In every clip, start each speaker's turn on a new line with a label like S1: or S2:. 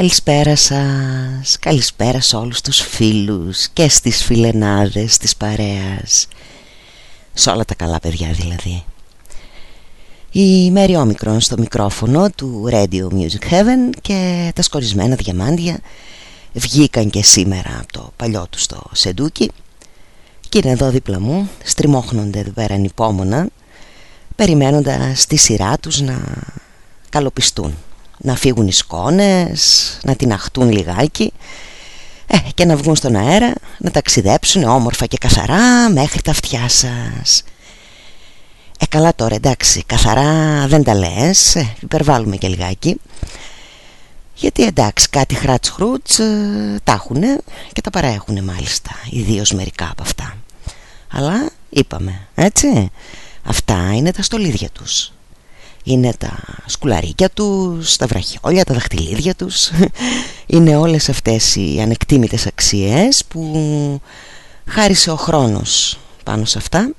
S1: Καλησπέρα σας, καλησπέρα σε όλους τους φίλους και στις φιλενάδες της παρέας. Σε όλα τα καλά παιδιά δηλαδή. Η Μέρη Όμικρον στο μικρόφωνο του Radio Music Heaven Και τα σκορισμένα διαμάντια βγήκαν και σήμερα από το παλιό τους στο Σεντούκι. Και είναι εδώ δίπλα μου, στριμώχνονται εδώ πέρα ανυπόμονα Περιμένοντας τη σειρά τους να καλοπιστούν να φύγουν οι σκόνες, να την αχτούν λιγάκι ε, και να βγουν στον αέρα, να ταξιδέψουν όμορφα και καθαρά μέχρι τα αυτιά σας. Ε, καλά τώρα, εντάξει, καθαρά δεν τα λες, ε, υπερβάλλουμε και λιγάκι. Γιατί εντάξει, κάτι χράτς χρούτς ε, τα έχουν και τα παραέχουν μάλιστα, ιδίως μερικά από αυτά. Αλλά είπαμε, έτσι, αυτά είναι τα στολίδια τους είναι τα σκουλαρίκια τους, τα βραχιόλια, τα δαχτυλίδια τους. Είναι όλες αυτές οι ανεκτήμητες αξίες που χάρισε ο χρόνος πάνω σε αυτά.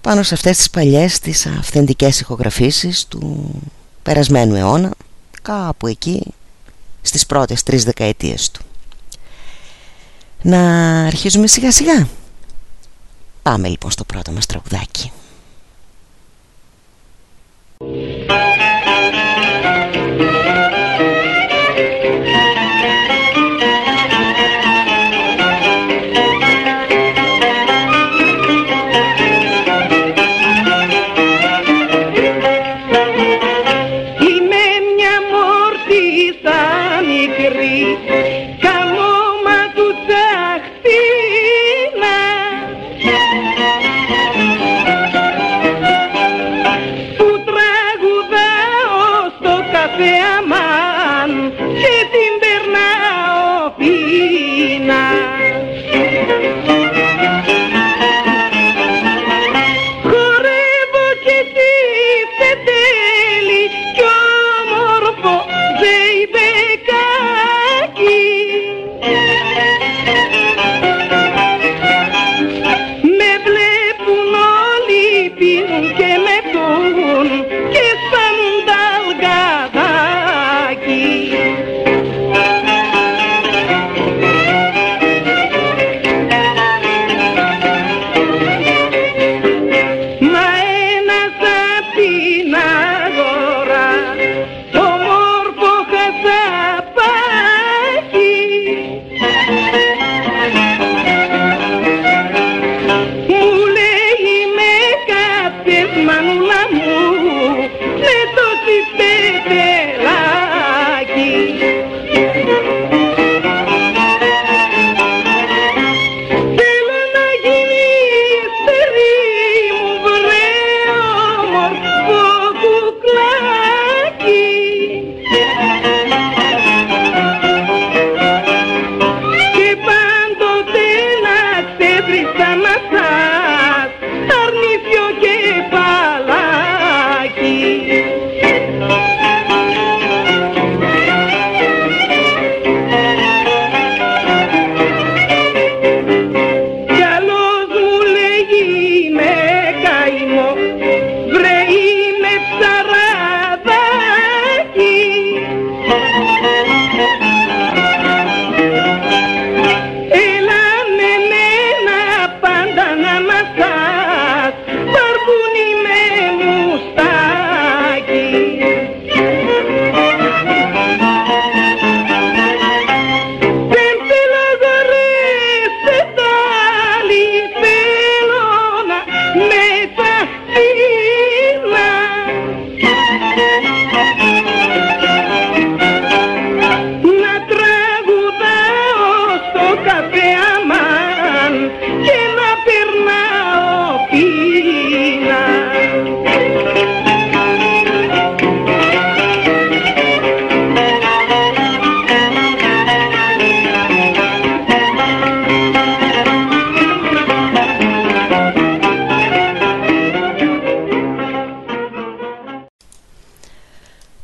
S1: Πάνω σε αυτές τις παλιές τις αυθεντικές ηχογραφήσεις του περασμένου αιώνα κάπου εκεί στις πρώτες τρεις δεκαετίες του. Να αρχίζουμε σιγά σιγά πάμε λοιπόν στο πρώτο μας τραγουδάκι Thank you.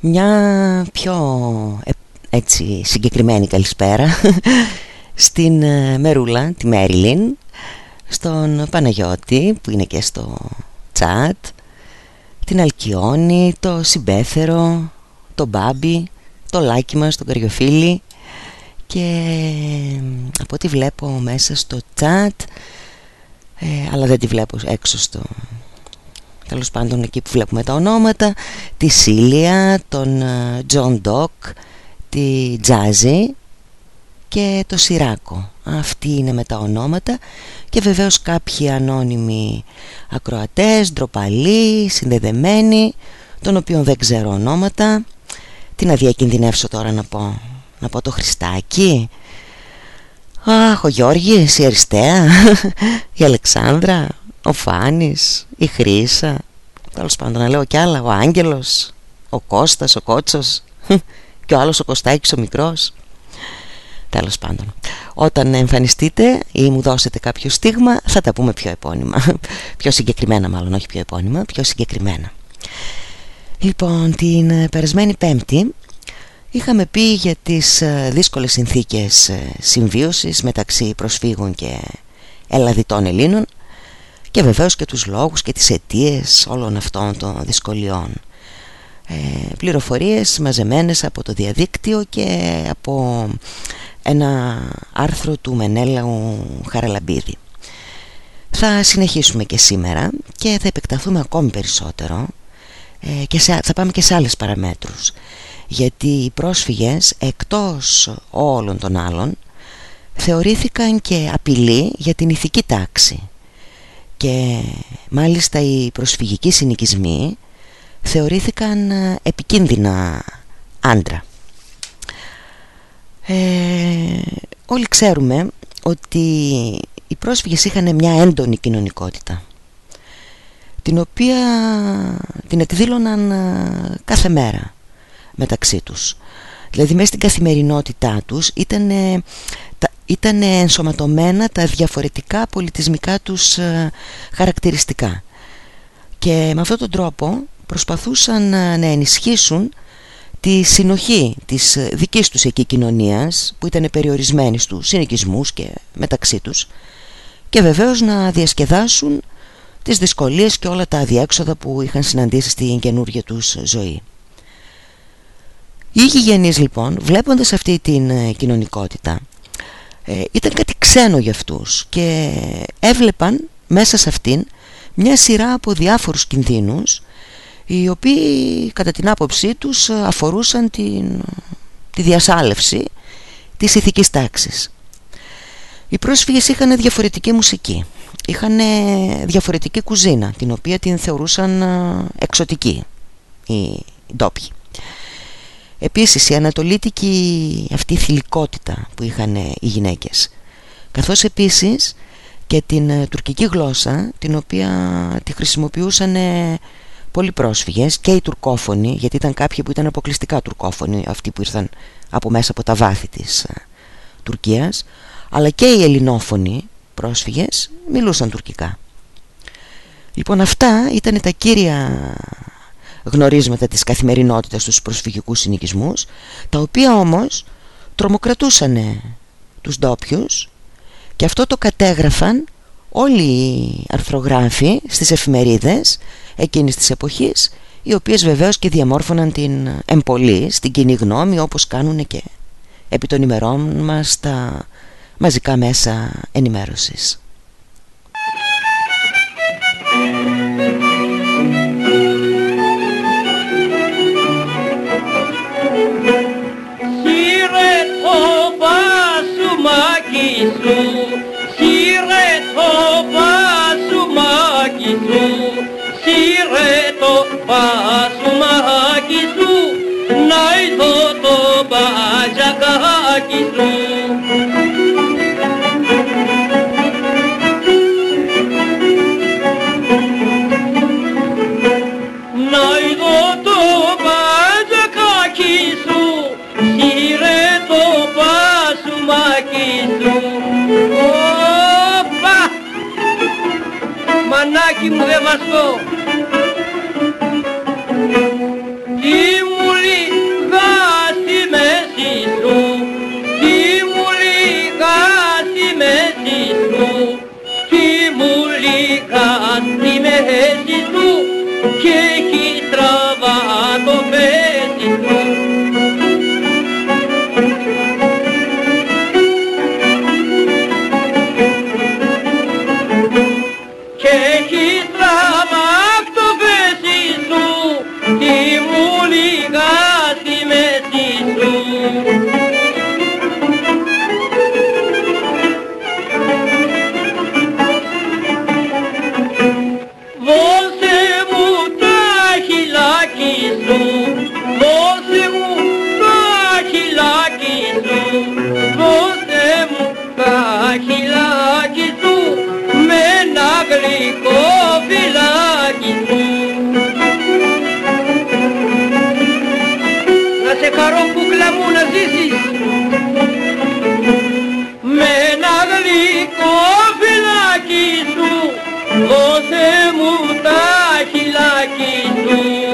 S1: Μια πιο ε, έτσι συγκεκριμένη καλησπέρα στην ε, Μερούλα, τη Μέριλιν, στον Παναγιώτη που είναι και στο τσάτ, την Αλκιόνη, το Συμπέθερο, το Μπάμπι, το Λάκι μας, τον Καριοφίλη και από ό,τι βλέπω μέσα στο τσάτ ε, αλλά δεν τη βλέπω έξω στο τέλος πάντων εκεί που βλέπουμε τα ονόματα τη Σίλια, τον Τζον ε, Ντοκ τη Τζάζι και το Σιράκο. Αυτοί είναι με τα ονόματα και βεβαίως κάποιοι ανώνυμοι ακροατές, ντροπαλοί, συνδεδεμένοι των οποίων δεν ξέρω ονόματα. Τι να διακινδυνεύσω τώρα να πω να πω το Χριστάκι. Αχ, ο Γιώργης, η Αριστεία, η Αλεξάνδρα, ο Φάνης, η Χρύσα. Τέλος πάντων να λέω κι άλλα, ο Άγγελος, ο Κώστας, ο Κότσος. Και ο άλλος ο Κωστάκης ο μικρός. Τέλος πάντων. Όταν εμφανιστείτε ή μου δώσετε κάποιο στίγμα θα τα πούμε πιο επώνυμα. Πιο συγκεκριμένα μάλλον, όχι πιο επώνυμα, πιο συγκεκριμένα. Λοιπόν, την περασμένη πέμπτη Είχαμε πει για τις ε, δύσκολες συνθήκες ε, συμβίωσης μεταξύ προσφύγων και ελλαδιτών Ελλήνων και βεβαίως και τους λόγους και τις αιτίες όλων αυτών των δυσκολιών. Ε, πληροφορίες μαζεμένες από το διαδίκτυο και από ένα άρθρο του Μενέλαου Χαραλαμπίδη. Θα συνεχίσουμε και σήμερα και θα επεκταθούμε ακόμη περισσότερο ε, και θα πάμε και σε άλλες παραμέτρους γιατί οι πρόσφυγες εκτός όλων των άλλων θεωρήθηκαν και απειλή για την ηθική τάξη και μάλιστα οι προσφυγικοί συνοικισμοί θεωρήθηκαν επικίνδυνα άντρα. Ε, όλοι ξέρουμε ότι οι πρόσφυγες είχαν μια έντονη κοινωνικότητα την οποία την εκδήλωναν κάθε μέρα μεταξύ τους δηλαδή μέσα στην καθημερινότητά τους ήταν, ήταν ενσωματωμένα τα διαφορετικά πολιτισμικά τους ε, χαρακτηριστικά και με αυτόν τον τρόπο προσπαθούσαν ε, να ενισχύσουν τη συνοχή της ε, δικής τους εκεί κοινωνίας που ήταν περιορισμένη στους συνοικισμούς και μεταξύ τους και βεβαίως να διασκεδάσουν τις δυσκολίες και όλα τα αδιέξοδα που είχαν συναντήσει στην καινούργια τους ζωή. Οι γηγενείς λοιπόν βλέποντας αυτή την ε, κοινωνικότητα ε, ήταν κάτι ξένο για αυτούς και έβλεπαν μέσα σε αυτήν μια σειρά από διάφορους κινδύνους οι οποίοι κατά την άποψή τους αφορούσαν την, τη διασάλευση της ηθικής τάξης. Οι πρόσφυγες είχαν διαφορετική μουσική, είχαν διαφορετική κουζίνα την οποία την θεωρούσαν ε, εξωτική οι ντόπιοι. Επίσης η ανατολίτικη αυτή θηλυκότητα που είχαν οι γυναίκες. Καθώς επίσης και την ε, τουρκική γλώσσα την οποία τη χρησιμοποιούσαν πολλοί πρόσφυγες και οι τουρκόφωνοι γιατί ήταν κάποιοι που ήταν αποκλειστικά τουρκόφωνοι αυτοί που ήρθαν από μέσα από τα βάθη της ε, Τουρκίας αλλά και οι ελληνόφωνοι πρόσφυγες μιλούσαν τουρκικά. Λοιπόν αυτά ήταν τα κύρια γνωρίσματα της καθημερινότητας στους προσφυγικούς συνοικισμούς τα οποία όμως τρομοκρατούσαν τους ντόπιου και αυτό το κατέγραφαν όλοι οι αρθρογράφοι στις εφημερίδες εκείνης της εποχής οι οποίες βεβαίως και διαμόρφωναν την εμπολή στην κοινή γνώμη όπως κάνουν και επί των ημερών μας τα μαζικά μέσα ενημέρωσης.
S2: Πασουμάκι κι μου δεν βαστώ. Τι μου λίγα στη τι μου λίγα τι μου
S1: Amen.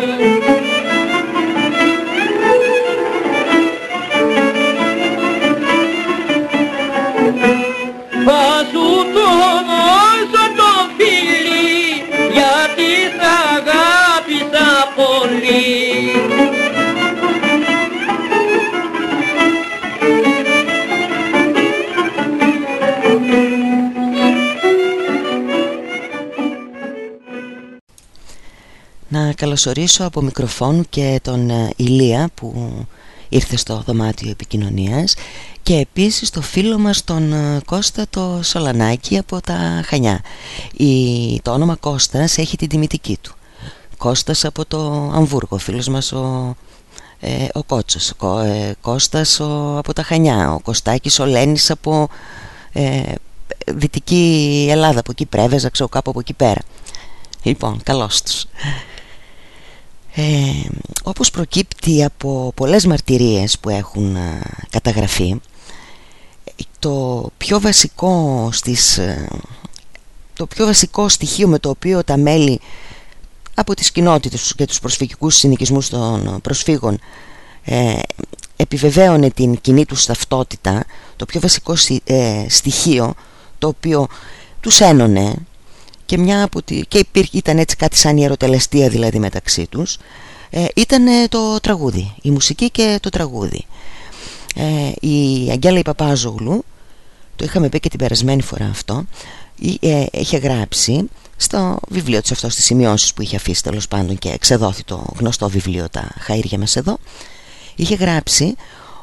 S1: Καλωσορίσω από μικροφόνου και τον ε, Ηλία που ήρθε στο δωμάτιο επικοινωνίας και επίσης το φίλο μας τον ε, Κώστα το Σολανάκη από τα Χανιά. Η, το όνομα Κώστας έχει την τιμητική του. Κώστας από το Αμβούργο, φίλος μας ο, ε, ο Κότσος, Κώ, ε, Κώστας ο, από τα Χανιά, ο Κωστάκης ο Λένης από ε, Δυτική Ελλάδα, από εκεί Πρέβεζα, ξέρω κάπου από εκεί πέρα. Λοιπόν, καλώς τους. Ε, όπως προκύπτει από πολλές μαρτυρίες που έχουν α, καταγραφεί το πιο βασικό στις, ε, το πιο βασικό στοιχείο με το οποίο τα μέλη από τις κοινότητες και τους προσφυγικούς συνοικισμούς των προσφύγων ε, επιβεβαίωνε την κοινή τους ταυτότητα το πιο βασικό ε, στοιχείο το οποίο τους ένωνε και, μια από τη, και υπήρχε, ήταν έτσι κάτι σαν ιεροτελεστία δηλαδή μεταξύ τους. Ε, ήταν το τραγούδι, η μουσική και το τραγούδι. Ε, η Αγγέλα η Παπάζογλου το είχαμε πει και την περασμένη φορά αυτό ε, είχε γράψει στο βιβλίο της αυτός στις σημειώσεις που είχε αφήσει τέλος πάντων και εξεδόθη το γνωστό βιβλίο τα Χαΐρια μας εδώ είχε γράψει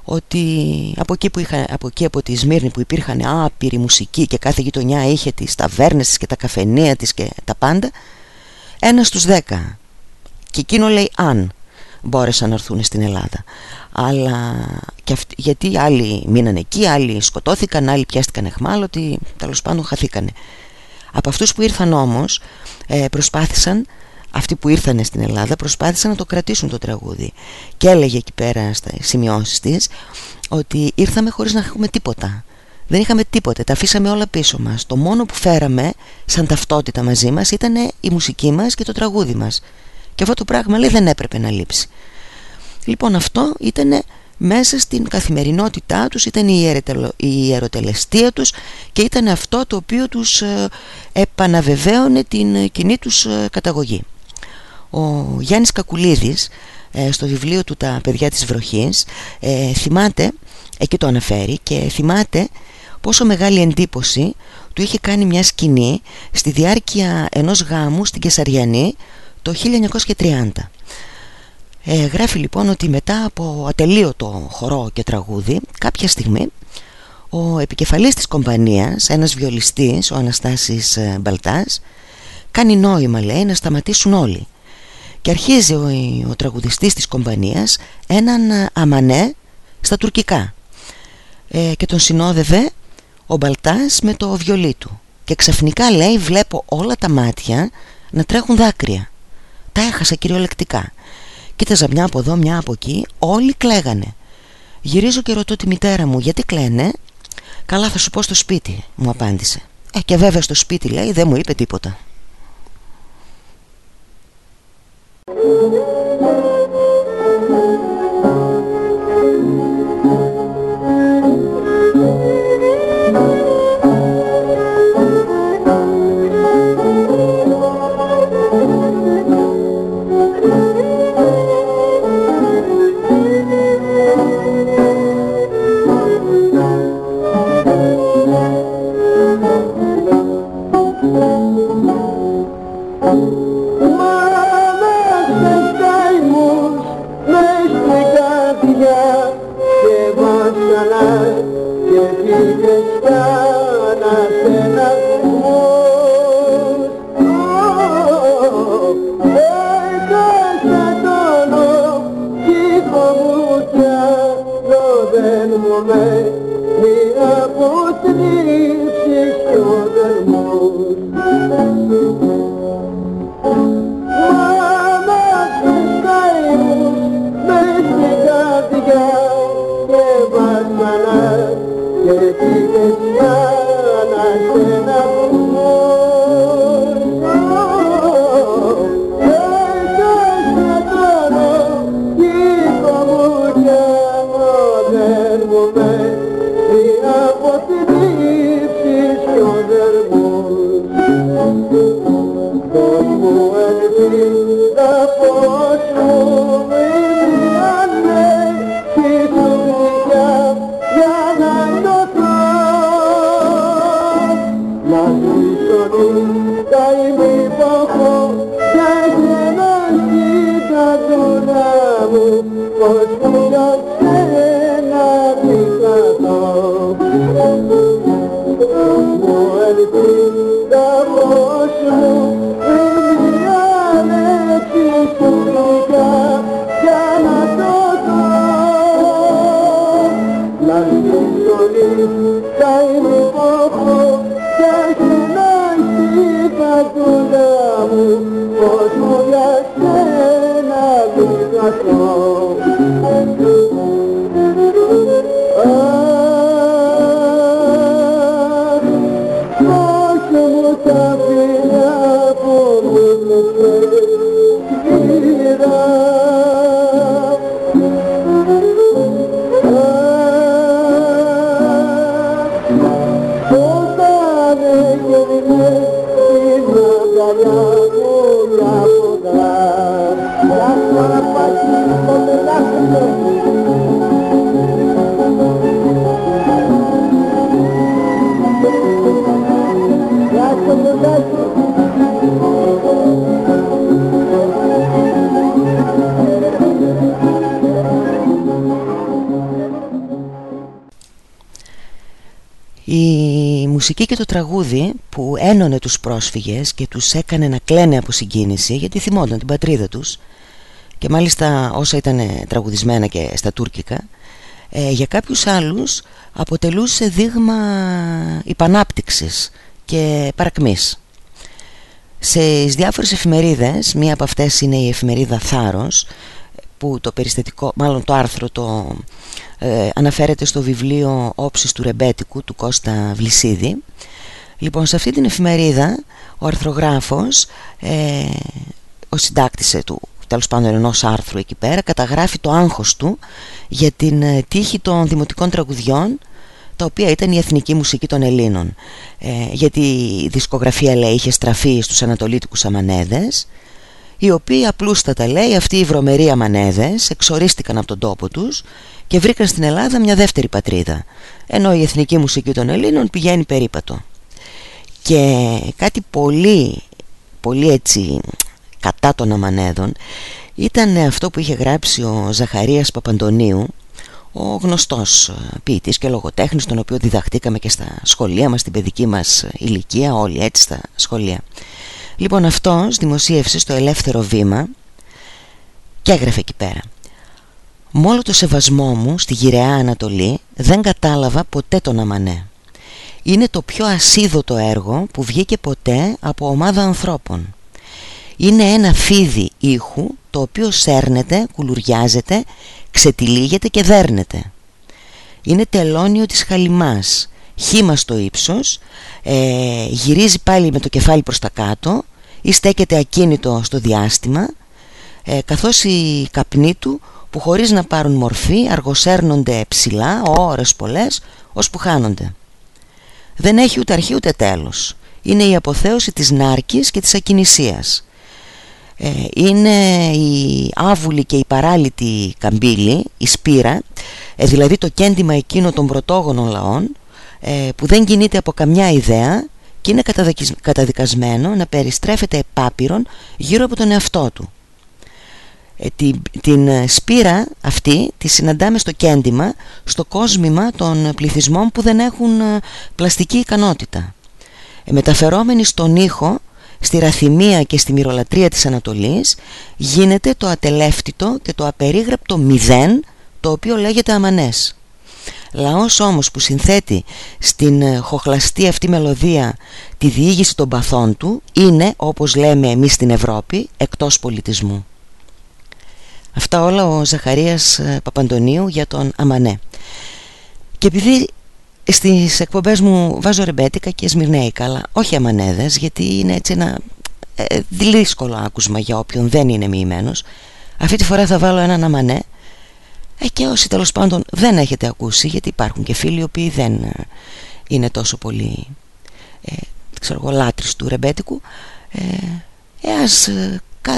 S1: ότι από εκεί, που είχα, από εκεί από τη Σμύρνη που υπήρχαν άπειρη μουσική και κάθε γειτονιά είχε τις ταβέρνες της και τα καφενεία της και τα πάντα ένας στους δέκα και εκείνο λέει αν μπόρεσαν να έρθουν στην Ελλάδα αλλά και αυτοί, γιατί άλλοι μείναν εκεί, άλλοι σκοτώθηκαν, άλλοι πιάστηκαν εχμάλωτοι, τέλος πάντων χαθήκανε. Από αυτούς που ήρθαν όμως ε, προσπάθησαν αυτοί που ήρθαν στην Ελλάδα προσπάθησαν να το κρατήσουν το τραγούδι. Και έλεγε εκεί πέρα στα σημειώσεις της ότι ήρθαμε χωρίς να έχουμε τίποτα. Δεν είχαμε τίποτε, τα αφήσαμε όλα πίσω μας. Το μόνο που φέραμε σαν ταυτότητα μαζί μας ήταν η μουσική μας και το τραγούδι μας. Και αυτό το πράγμα λέει δεν έπρεπε να λείψει. Λοιπόν αυτό ήταν μέσα στην καθημερινότητά τους ήταν η ιεροτελεστία τους και ήταν αυτό το οποίο τους ε, επαναβεβαίωνε την κοινή τους ε, καταγωγή ο Γιάννης Κακουλίδης ε, στο βιβλίο του «Τα παιδιά της βροχής» ε, θυμάται, εκεί το αναφέρει και θυμάται πόσο μεγάλη εντύπωση του είχε κάνει μια σκηνή στη διάρκεια ενός γάμου στην Κεσαριανή το 1930. Ε, γράφει λοιπόν ότι μετά από ατελείωτο χορό και τραγούδι κάποια στιγμή ο επικεφαλής της κομπανίας, ένας βιολιστής, ο Αναστάσης ε, Μπαλτάς κάνει νόημα λέει να σταματήσουν όλοι και αρχίζει ο, ο τραγουδιστής της κομπανίας έναν ε, αμανέ στα τουρκικά. Ε, και τον συνόδευε ο Μπαλτάς με το βιολί του. Και ξαφνικά λέει βλέπω όλα τα μάτια να τρέχουν δάκρυα. Τα έχασα κυριολεκτικά. Κοίταζα μια από εδώ μια από εκεί όλοι κλαίγανε. Γυρίζω και ρωτώ τη μητέρα μου γιατί κλαίνε; Καλά θα σου πω στο σπίτι μου απάντησε. Ε, και βέβαια στο σπίτι λέει δεν μου είπε τίποτα Thank you. Μουσική και το τραγούδι που ένωνε τους πρόσφυγες και τους έκανε να κλαίνε από συγκίνηση γιατί θυμόνταν την πατρίδα τους και μάλιστα όσα ήταν τραγουδισμένα και στα τουρκικά ε, για κάποιους άλλους αποτελούσε δείγμα υπανάπτυξης και παρακμής. Σε διάφορες εφημερίδες, μία από αυτές είναι η εφημερίδα Θάρρος που το περιστατικό, μάλλον το άρθρο το ε, αναφέρεται στο βιβλίο «Όψεις του Ρεμπέτικου» του Κώστα Βλυσίδη λοιπόν σε αυτή την εφημερίδα ο αρθρογράφος ε, ο συντάκτης ε, του τέλος πάντων ενός άρθρου εκεί πέρα καταγράφει το άγχος του για την ε, τύχη των δημοτικών τραγουδιών τα οποία ήταν η εθνική μουσική των Ελλήνων. Ε, γιατί η δισκογραφία λέει είχε στραφεί στους ανατολίτικους αμανέδες οι οποίοι απλούστατα λέει αυτοί οι βρωμεροί αμανέδες εξορίστηκαν από τον τόπο τους και βρήκαν στην Ελλάδα μια δεύτερη πατρίδα ενώ η εθνική μουσική των Ελλήνων πηγαίνει περίπατο και κάτι πολύ πολύ έτσι κατά των αμανέδων ήταν αυτό που είχε γράψει ο Ζαχαρίας Παπαντονίου ο γνωστός ποιητής και λογοτέχνης τον οποίο διδαχτήκαμε και στα σχολεία μας, στην παιδική μας ηλικία όλοι έτσι στα σχολεία λοιπόν αυτός δημοσίευσε στο Ελεύθερο Βήμα και έγραφε εκεί πέρα με όλο το σεβασμό μου στη γυραιά Ανατολή δεν κατάλαβα ποτέ τον Αμανέ. Είναι το πιο ασίδωτο έργο που βγήκε ποτέ από ομάδα ανθρώπων. Είναι ένα φίδι ήχου το οποίο σέρνεται, κουλουριάζεται, ξετυλίγεται και δέρνεται. Είναι τελώνιο της χαλιμάς, χήμα στο ύψος, ε, γυρίζει πάλι με το κεφάλι προς τα κάτω ή στέκεται ακίνητο στο διάστημα, ε, καθώς η καπνή του που χωρίς να πάρουν μορφή αργοσέρνονται ψηλά, ώρες πολλές, ώσπου χάνονται. Δεν έχει ούτε αρχή ούτε τέλος. Είναι η αποθέωση της νάρκης και της ακινησίας. Ε, είναι η άβουλη και η παράλυτη καμπύλη, η σπήρα, ε, δηλαδή το κέντημα εκείνο των πρωτόγονων λαών, ε, που δεν κινείται από καμιά ιδέα και είναι καταδικασμένο να περιστρέφεται επάπειρον γύρω από τον εαυτό του.
S3: Ε, την, την ε, σπήρα αυτή τη συναντάμε στο κέντημα στο κόσμημα των πληθυσμών που δεν έχουν ε, πλαστική ικανότητα. Μεταφερόμενοι στον ήχο στη ραθυμία και στη μυρολατρεία της Ανατολής γίνεται το ατελεύτητο και το απερίγραπτο μηδέν το οποίο λέγεται αμανές. Λαός όμως που συνθέτει στην χοχλαστή αυτή μελωδία τη διήγηση των παθών του είναι όπως λέμε εμείς στην Ευρώπη εκτός πολιτισμού Αυτά όλα ο Ζαχαρίας ε, Παπαντονίου για τον Αμανέ. Και επειδή στις εκπομπές μου βάζω ρεμπέτικα και σμυρνέικα, αλλά όχι αμανέδες, γιατί είναι έτσι ένα ε, δύσκολο άκουσμα για όποιον δεν είναι μοιημένος. Αυτή τη φορά θα βάλω έναν αμανέ ε, και όσοι τέλος πάντων δεν έχετε ακούσει, γιατί υπάρχουν και φίλοι οι οποίοι δεν ε, είναι τόσο πολύ ε, ξέρω εγώ, λάτρεις του ρεμπέτικου, ε, ε ας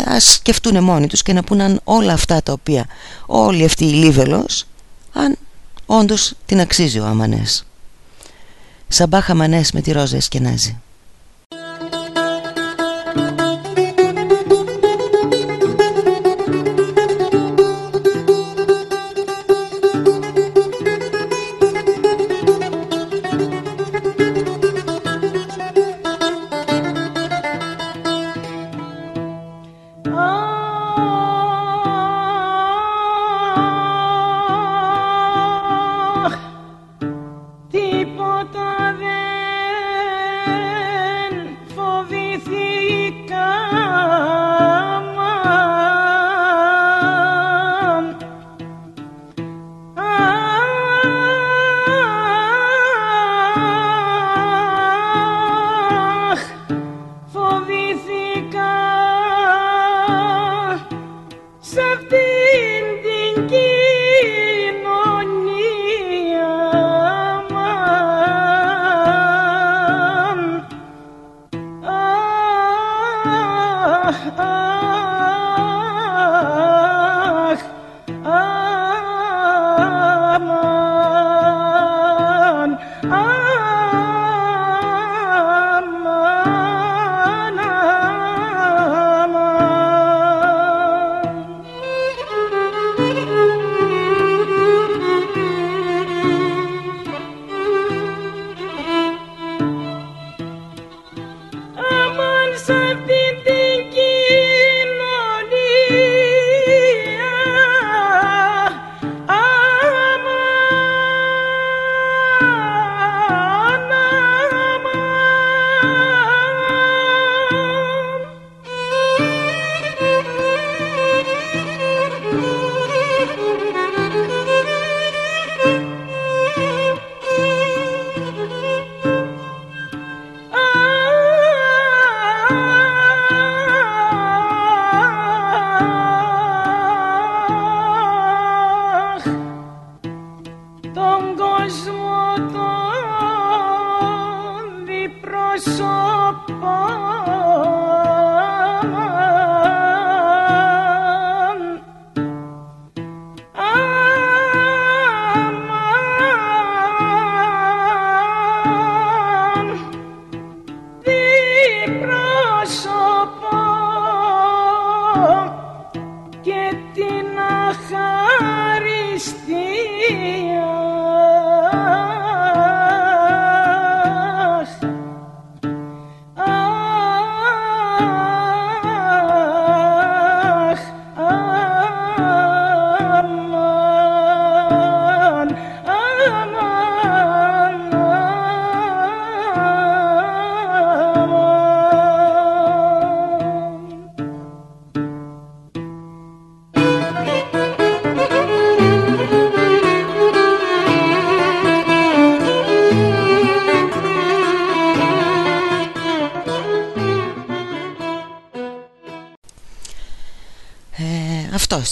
S3: ας σκεφτούν μόνοι τους και να πούν αν όλα αυτά τα οποία όλη αυτή η Λίβελος αν όντως την αξίζει ο Αμανές. Σαμπάχ Αμανές με τη Ρόζα Εσκενάζη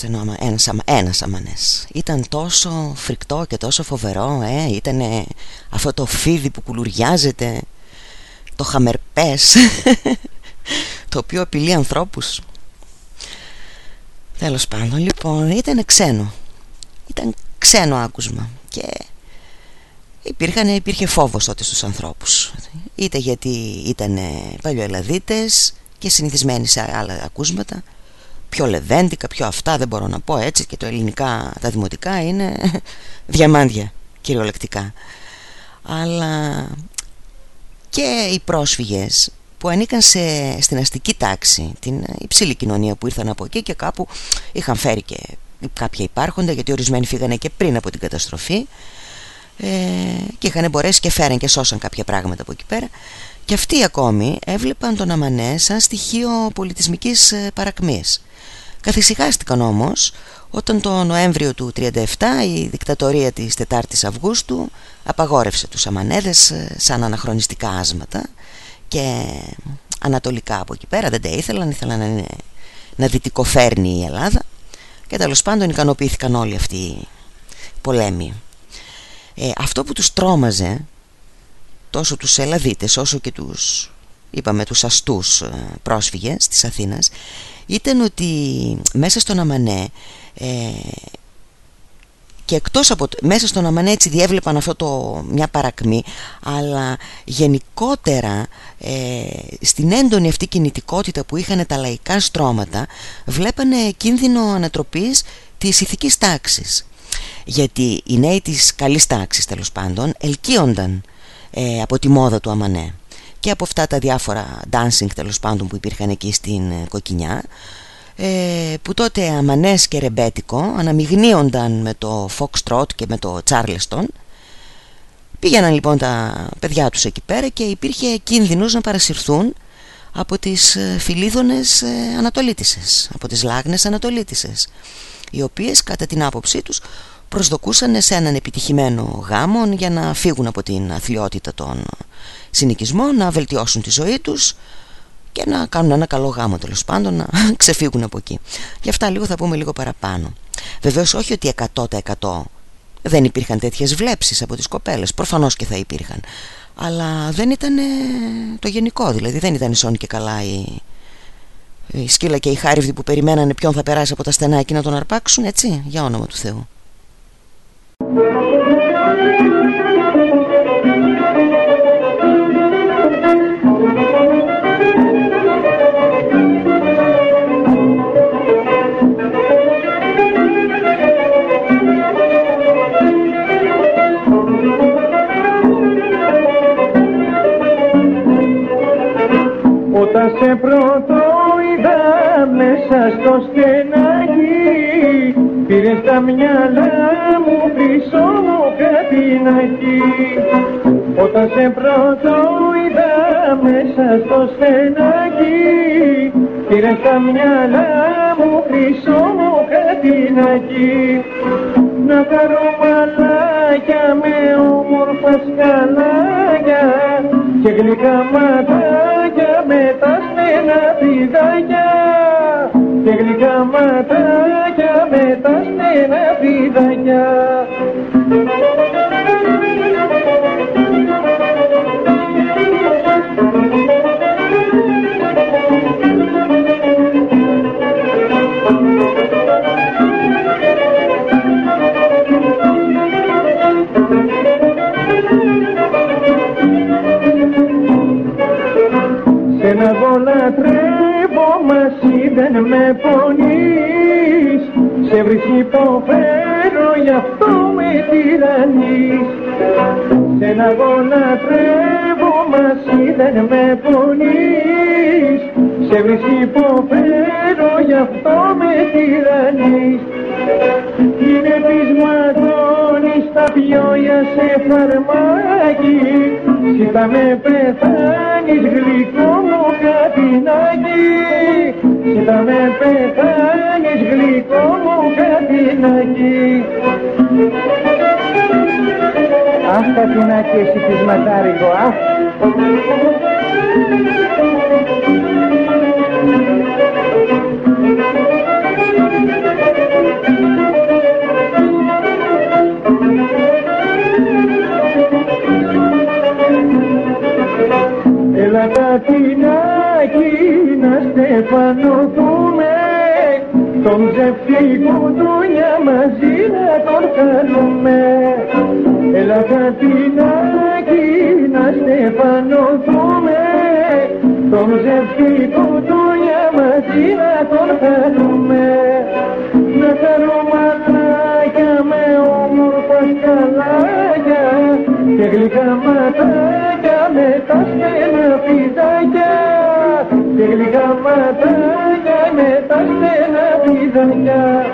S3: εννοώ ένας, ένας αμανές Ήταν τόσο φρικτό και τόσο φοβερό ε; Ήταν αυτό το φίδι που κουλουριάζεται Το χαμερπές Το οποίο απειλεί ανθρώπους. Τέλος πάντων λοιπόν ήταν ξένο. Ήταν ξένο άκουσμα Και υπήρχαν, υπήρχε φόβος τότε στους ανθρώπους. Είτε γιατί ήταν παλιοελαδίτες Και συνηθισμένοι σε άλλα ακούσματα
S1: πιο λεβέντικα, πιο αυτά δεν μπορώ να πω έτσι και το ελληνικά τα δημοτικά είναι διαμάντια κυριολεκτικά. Αλλά και οι πρόσφυγες που ανήκαν σε, στην αστική τάξη την υψηλή κοινωνία που ήρθαν από εκεί και κάπου είχαν φέρει και κάποια υπάρχοντα γιατί ορισμένοι φύγανε και πριν από την καταστροφή ε, και είχαν μπορέσει και φέραν και σώσαν κάποια πράγματα από εκεί πέρα. Και αυτοί ακόμη έβλεπαν τον Αμανέ σαν στοιχείο πολιτισμικής ε, παρακμής καθησυχάστηκαν όμως όταν το Νοέμβριο του 1937 η δικτατορία της 4ης Αυγούστου απαγόρευσε τους Αμανέδες ε, σαν αναχρονιστικά άσματα και ανατολικά από εκεί πέρα δεν τα ήθελαν, ήθελαν να, είναι, να δυτικοφέρνει η Ελλάδα και τέλος πάντων ικανοποιήθηκαν όλοι αυτοί οι πολέμοι. Ε, αυτό που τους τρόμαζε τόσο τους Ελλαδίτες όσο και τους είπαμε τους αστούς ε, πρόσφυγες της Αθήνας ήταν ότι μέσα στον Αμανέ ε, και εκτός από μέσα στον Αμανέ έτσι διέβλεπαν αυτό το μια παρακμή αλλά γενικότερα ε, στην έντονη αυτή κινητικότητα που είχαν τα λαϊκά στρώματα βλέπανε κίνδυνο ανατροπής της ηθικής τάξης. Γιατί οι νέοι της καλής τάξης τέλος πάντων ελκύονταν ε, από τη μόδα του Αμανέ και από αυτά τα διάφορα dancing τέλος πάντων που υπήρχαν εκεί στην ε, Κοκκινιά ε, που τότε αμανές και ρεμπέτικο αναμειγνύονταν με το Foxtrot και με το Charleston. Πήγαιναν λοιπόν τα παιδιά τους εκεί πέρα και υπήρχε κίνδυνος να παρασυρθούν από τις ε, φιλίδωνες ε, ανατολίτισες από τις λάγνες ανατολίτισες οι οποίες κατά την άποψή τους προσδοκούσαν σε έναν επιτυχημένο γάμο για να φύγουν από την αθλειότητα των συνοικισμών να βελτιώσουν τη ζωή τους και να κάνουν ένα καλό γάμο τέλος πάντων να ξεφύγουν από εκεί. Γι' αυτά λίγο θα πούμε λίγο παραπάνω. Βεβαίως όχι ότι 100% δεν υπήρχαν τέτοιες βλέψεις από τις κοπέλες προφανώς και θα υπήρχαν αλλά δεν ήταν το γενικό δηλαδή δεν ήταν σώνη και καλά η, η σκύλα και οι χάριβδοι που περιμένανε ποιον θα περάσει από τα στενά εκεί να τον αρπάξουν έτσι για όνομα του Θεού
S4: Όταν σε πρώτο είδα μέσα στο στενάκι Πήρες στα μυαλά μου πίσω μου κατινάκι Όταν σε πρώτο είδα μέσα στο στενάκι. Πήρες στα μυαλά μου πίσω μου κατινάκι Να χαρώ μαλάκια με όμορφα σκαλάκια και γλυκά ματάκια με τα στενά πηδάκια. Και γλυκά ματάκια με τα στενά πηδάκια εγώ λατρεύω μαζί δεν με πονείς. Σε βρεις υποφέρω γι' αυτό με τυραννείς. Σένα εγώ λατρεύω μαζί δεν με πονείς. Σε βρεις υποφέρω γι' αυτό με τυραννείς. Είναι της Μαδόνης τα πιόλια σε φαρμάκι. Si θα με πεθάνεις γλυκό μου κατινάκι Si θα με πεθάνεις γλυκό μου κατινάκι Αχ κατινάκι εσύ της ματάρικο, αχ να στεφανωθούμε τον ψευτικό ντούνια μαζί να τον κάνουμε Έλα κατινάκι να στεφανωθούμε τον ψευτικό ντούνια μαζί μαζί να τον φέρουμε να φέρουμε ατράκια με όμορφα σκαλάκια και γλυκά ματάκια με τα στενά φιδάκια και γλυκά ματάκια με τα στενά φιδάκια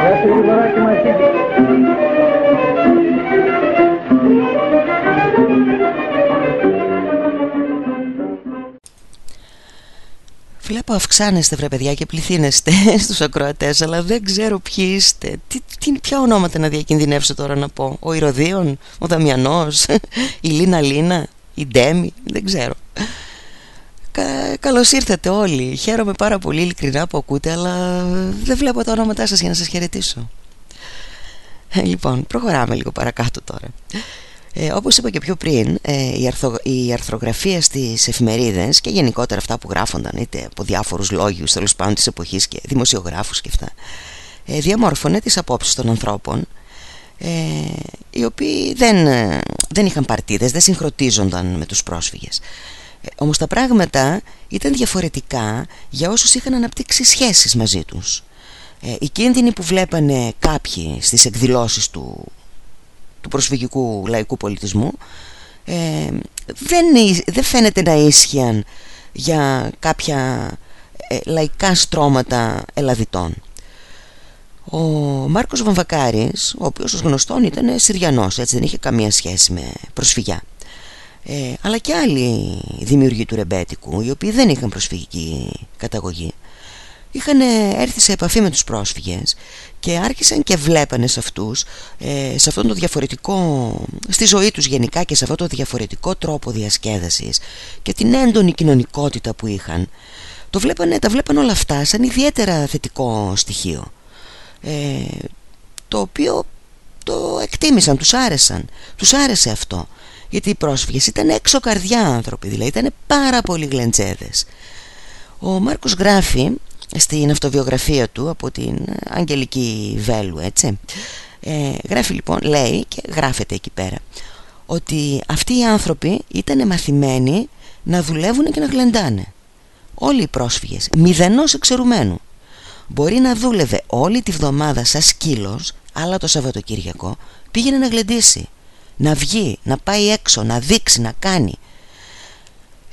S4: Γεια σου Γρηγοράκη Μαχίδη
S1: Βλέπω αυξάνεστε βρε παιδιά και πληθύνεστε στους ακροατές Αλλά δεν ξέρω ποιοι είστε. Τι, τι, Ποια ονόματα να διακινδυνεύσω τώρα να πω; Ο Ηρωδίων, ο Δαμιανός Η Λίνα Λίνα, η Ντέμι Δεν ξέρω Κα, Καλώς ήρθατε όλοι. Χαίρομαι πάρα πολύ ειλικρινά που ακούτε Αλλά δεν βλέπω τα ονόματά σας για να σας χαιρετήσω. Ε, Λοιπόν, προχωράμε λίγο παρακάτω τώρα. Ε, όπως είπα και πιο πριν, ε, η, αρθρο, η αρθρογραφία στις εφημερίδες και γενικότερα αυτά που γράφονταν είτε από διάφορους λόγιους τέλος πάντων της εποχής και δημοσιογράφους και αυτά ε, διαμόρφωνε τις απόψεις των ανθρώπων ε, οι οποίοι δεν, ε, δεν είχαν παρτίδες, δεν συγχρονίζονταν με τους πρόσφυγες. Ε, όμως τα πράγματα ήταν διαφορετικά για όσους είχαν αναπτύξει σχέσεις μαζί τους. Ε, οι κίνδυνοι που βλέπανε κάποιοι στις εκδηλώσεις του του προσφυγικού λαϊκού πολιτισμού ε, δεν, δεν φαίνεται να ίσχυαν για κάποια ε, λαϊκά στρώματα ελαδιτών. Ο Μάρκος Βαμβακάρης, ο οποίος ως γνωστόν ήταν Συριανός, έτσι δεν είχε καμία σχέση με προσφυγιά. Ε, αλλά και άλλοι δημιουργοί του ρεμπέτικου, οι οποίοι δεν είχαν προσφυγική καταγωγή, είχαν έρθει σε επαφή με τους πρόσφυγες και άρχισαν και βλέπανε σε αυτούς ε, σε αυτόν το διαφορετικό στη ζωή τους γενικά και σε αυτόν το διαφορετικό τρόπο διασκέδασης και την έντονη κοινωνικότητα που είχαν. Το βλέπανε, τα βλέπανε όλα αυτά σαν ιδιαίτερα θετικό στοιχείο. Ε, το οποίο το εκτίμησαν, τους άρεσαν τους άρεσε αυτό γιατί οι πρόσφυγες ήταν έξω καρδιά άνθρωποι δηλαδή ήταν πάρα πολύ γλεντζέδες. Ο Μάρκος γράφει στην αυτοβιογραφία του από την Αγγελική Βέλου έτσι ε, γράφει λοιπόν λέει και γράφεται εκεί πέρα ότι αυτοί οι άνθρωποι ήταν μαθημένοι να δουλεύουν και να γλεντάνε. Όλοι οι πρόσφυγες μηδενός εξαιρουμένου. Μπορεί να δούλευε όλη τη βδομάδα σαν σκύλος αλλά το Σαββατοκύριακο πήγαινε να γλεντήσει να βγει, να πάει έξω, να δείξει, να κάνει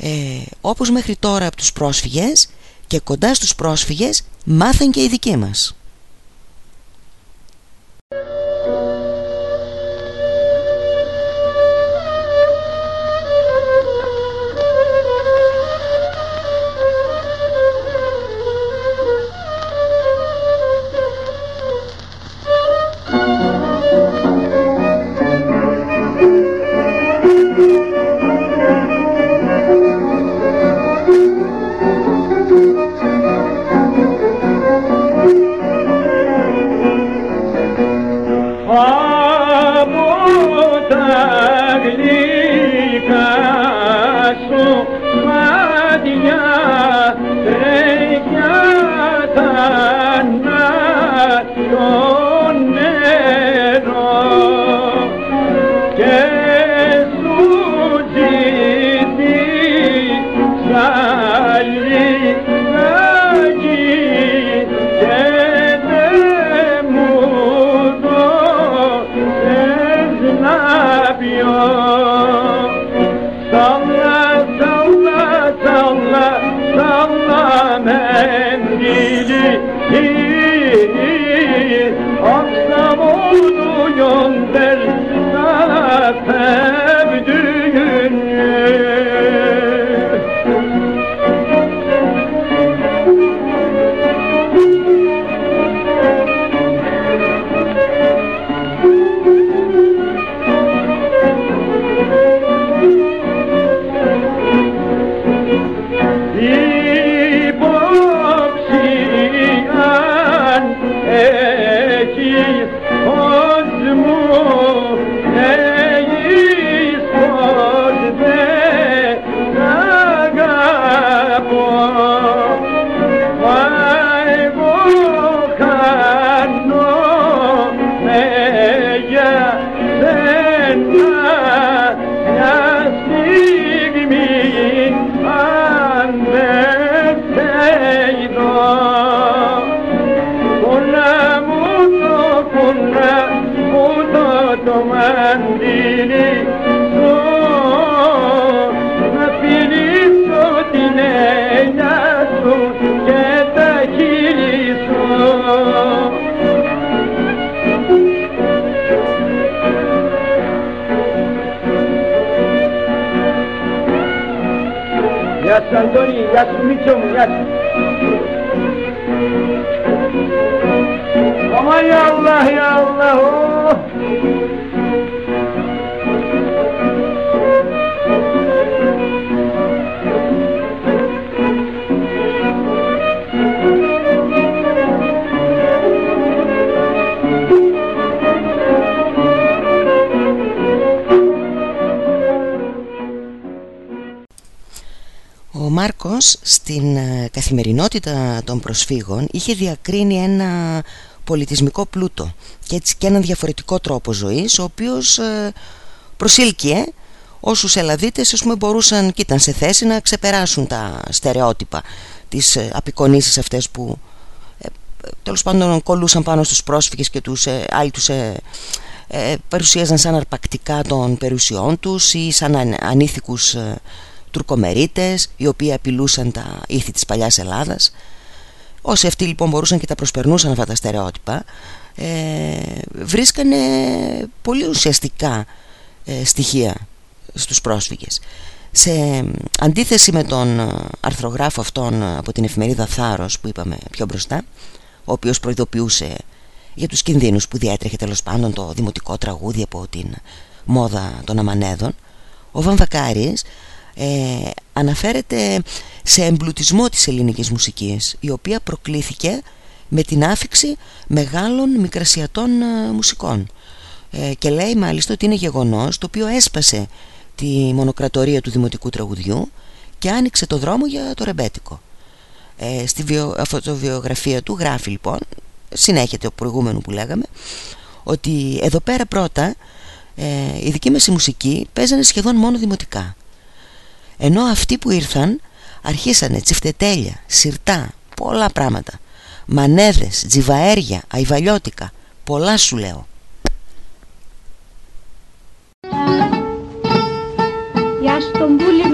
S1: ε, όπως μέχρι τώρα από τους πρόσφυγες και κοντά στους πρόσφυγες μάθαν και οι δικοί μας.
S4: Yeah. Γεια σου
S1: Ο Μάρκος στην ε, καθημερινότητα των προσφύγων είχε διακρίνει ένα πολιτισμικό πλούτο και έτσι και έναν διαφορετικό τρόπο ζωής ο οποίος ε, προσήλκυε όσους Ελλαδίτες ας πούμε, μπορούσαν και ήταν σε θέση να ξεπεράσουν τα στερεότυπα τις ε, απεικονίσεις αυτές που ε, τέλος πάντων κολούσαν πάνω στους πρόσφυγες και τους, ε, άλλοι τους ε, ε, παρουσίαζαν σαν αρπακτικά των περιουσιών τους ή σαν ανήθικους τουρκομερίτες οι οποίοι απειλούσαν τα ήθη της παλιάς Ελλάδας. Όσοι αυτοί λοιπόν μπορούσαν και τα προσπερνούσαν αυτά τα στερεότυπα ε, βρίσκανε πολύ ουσιαστικά ε, στοιχεία στους πρόσφυγες. Σε αντίθεση με τον αρθρογράφο αυτόν από την εφημερίδα Θάρρος που είπαμε πιο μπροστά ο οποίος προειδοποιούσε για τους κινδύνους που διέτρεχε τέλος πάντων το δημοτικό τραγούδι από την μόδα των Αμανέδων ο Βαμβακάρης ε, αναφέρεται σε εμπλουτισμό της ελληνικής μουσικής η οποία προκλήθηκε με την άφηξη μεγάλων μικρασιατών ε, μουσικών. Ε, και λέει μάλιστα ότι είναι γεγονός το οποίο έσπασε τη μονοκρατορία του δημοτικού τραγουδιού και άνοιξε το δρόμο για το ρεμπέτικο. Ε, στη βιο, αυτοβιογραφία του γράφει λοιπόν συνέχεια το προηγούμενο που λέγαμε ότι εδώ πέρα πρώτα ε, η δική μας η μουσική παίζανε σχεδόν μόνο δημοτικά ενώ αυτοί που ήρθαν αρχίσανε τσιφτετέλια, σιρτά, πολλά πράγματα. Μανέδες, τζιβαέρια, αϊβαλιώτικα Πολλά σου λέω.
S5: Γεια σου τον πουλί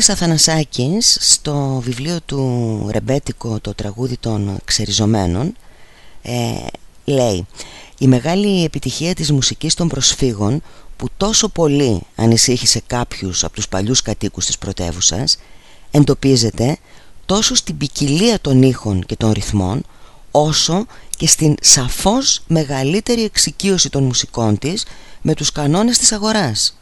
S1: Μανώλης Αθανασάκης στο βιβλίο του Ρεμπέτικο το τραγούδι των ξεριζωμένων ε, λέει «Η μεγάλη επιτυχία της μουσικής των προσφύγων που τόσο πολύ ανησύχησε κάποιους από τους παλιούς κατοίκους της πρωτεύουσας, εντοπίζεται τόσο στην ποικιλία των ήχων και των ρυθμών όσο και στην σαφώς μεγαλύτερη εξοικείωση των μουσικών της με τους κανόνες της αγοράς.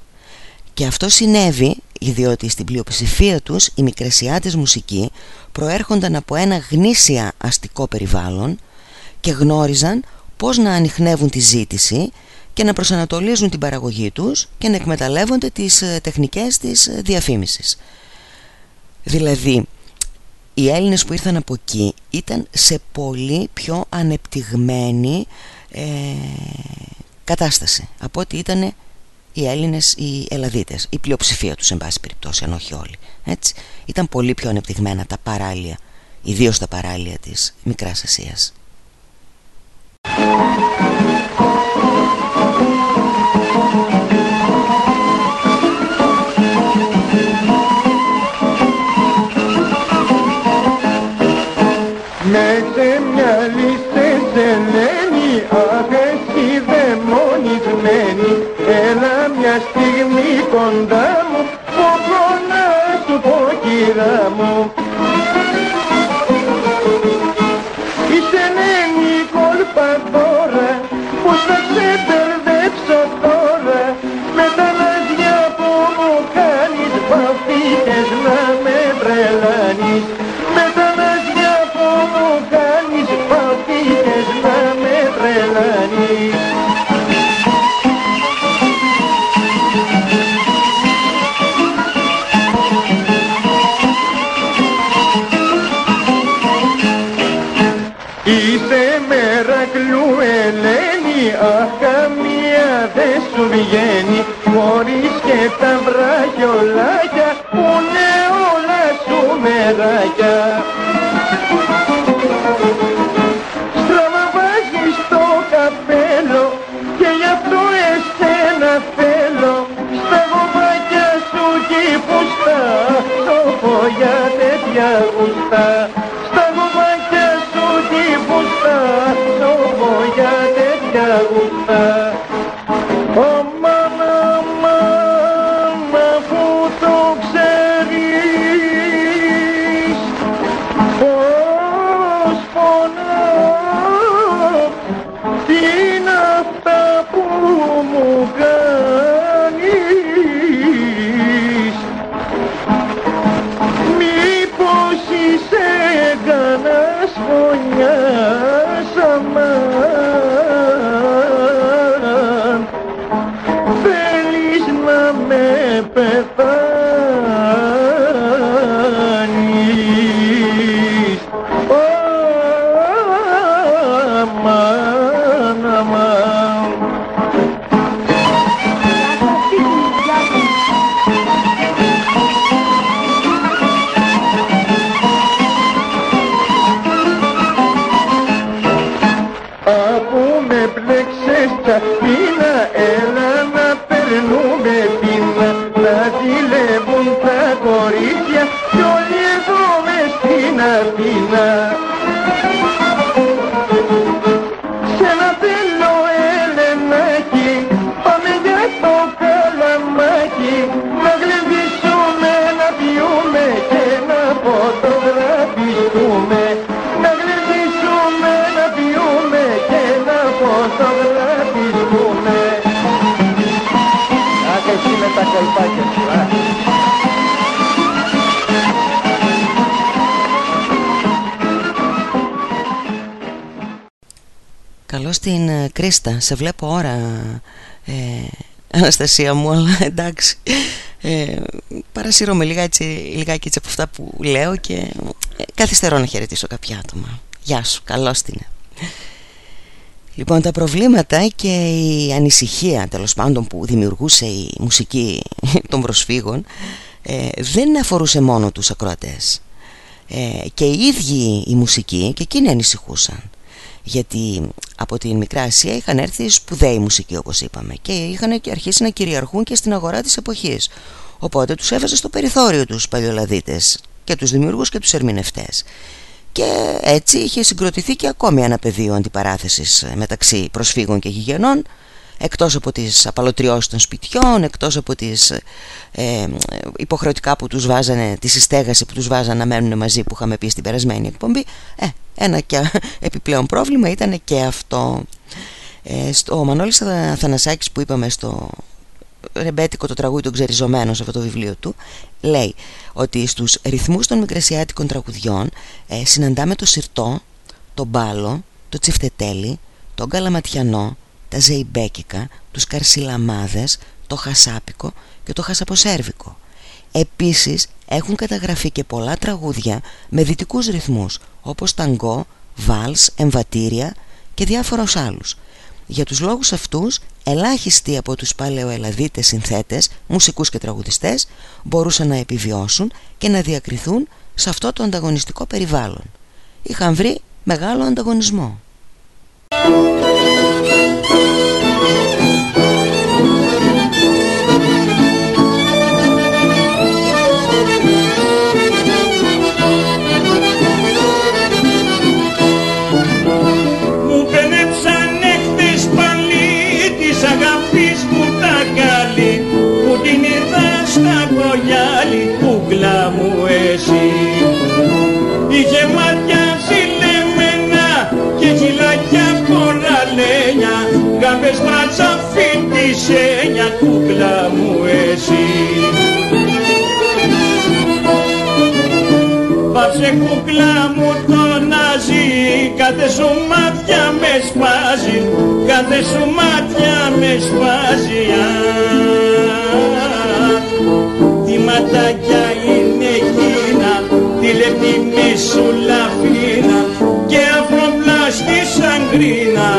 S1: Και αυτό συνέβη διότι στην πλειοψηφία τους οι μικρεσιάτες μουσικοί προέρχονταν από ένα γνήσια αστικό περιβάλλον και γνώριζαν πώς να ανοιχνεύουν τη ζήτηση και να προσανατολίζουν την παραγωγή τους και να εκμεταλλεύονται τις ε, τεχνικές της ε, διαφήμισης. Δηλαδή, οι Έλληνες που ήρθαν από εκεί ήταν σε πολύ πιο ανεπτυγμένη ε, κατάσταση από ό,τι ήταν οι Έλληνες, οι Ελλαδίτες, η πλειοψηφία τους εν πάση περιπτώσει, αν όχι όλοι. Έτσι. Ήταν πολύ πιο ανεπτυγμένα τα παράλια, ιδίως τα παράλια της Μικράς Ασίας.
S4: Κοντά μου, πω να σου πω κυρά μου. Μερακλού Ελένη, αχ καμία δε σου βγαίνει
S1: σε βλέπω ώρα ε, Αναστασία μου, αλλά εντάξει. Ε, Παρασύρωμαι λιγάκι, λιγάκι έτσι από αυτά που λέω και ε, καθυστερώ να χαιρετήσω κάποια άτομα. Γεια σου, καλώς την. Λοιπόν τα προβλήματα και η ανησυχία τέλος πάντων που δημιουργούσε η μουσική των προσφύγων ε, δεν αφορούσε μόνο τους ακροατές. Ε, και οι ίδιοι οι μουσικοί και εκείνοι ανησυχούσαν. Γιατί από την Μικρά Ασία είχαν έρθει σπουδαίοι μουσικοί όπως είπαμε και είχαν αρχίσει να κυριαρχούν και στην αγορά της εποχής. Οπότε τους έβαζε στο περιθώριο τους παλιολαδίτες και τους δημιουργούς και τους ερμηνευτές. Και έτσι είχε συγκροτηθεί και ακόμη ένα πεδίο αντιπαράθεσης μεταξύ προσφύγων και γηγενών εκτός από τις απαλωτριώσεις των σπιτιών εκτός από τις ε, υποχρεωτικά που τους βάζανε τη συστέγαση που τους βάζανε να μένουν μαζί που είχαμε πει στην περασμένη εκπομπή ε, ένα και επιπλέον πρόβλημα ήταν και αυτό. Ε, στο, ο Μανώλης Αθανασάκης που είπαμε στο ρεμπέτικο το τραγούδι των ξεριζωμένων σε αυτό το βιβλίο του λέει ότι στους ρυθμούς των μικρασιάτικων τραγουδιών ε, συναντάμε το σιρτό, το μπάλο, το τσιφτετέλι, τον καλαματιανό, τα ζεϊμπέκικα, τους καρσιλαμάδες, το χασάπικο και το χασαποσέρβικο. Επίσης έχουν καταγραφεί και πολλά τραγούδια με δυτικούς ρυθμούς όπως ταγκό, βάλς, εμβατήρια και διάφορους άλλους. Για τους λόγους αυτούς ελάχιστοι από τους παλαιοελαδίτες συνθέτες, μουσικούς και τραγουδιστές μπορούσαν να επιβιώσουν και να διακριθούν σε αυτό το ανταγωνιστικό περιβάλλον. Είχαν βρει μεγάλο ανταγωνισμό.
S2: Thank you. Κούκλα μου εσύ. Πάψε κούκλα μου το ναζί κάθε σου μάτια με σπάζει κάθε σου μάτια με σπάζει. Τι ματάκια είναι εκείνα τη λεπτή σου λαφίνα και αφροπλάστη σαν κρίνα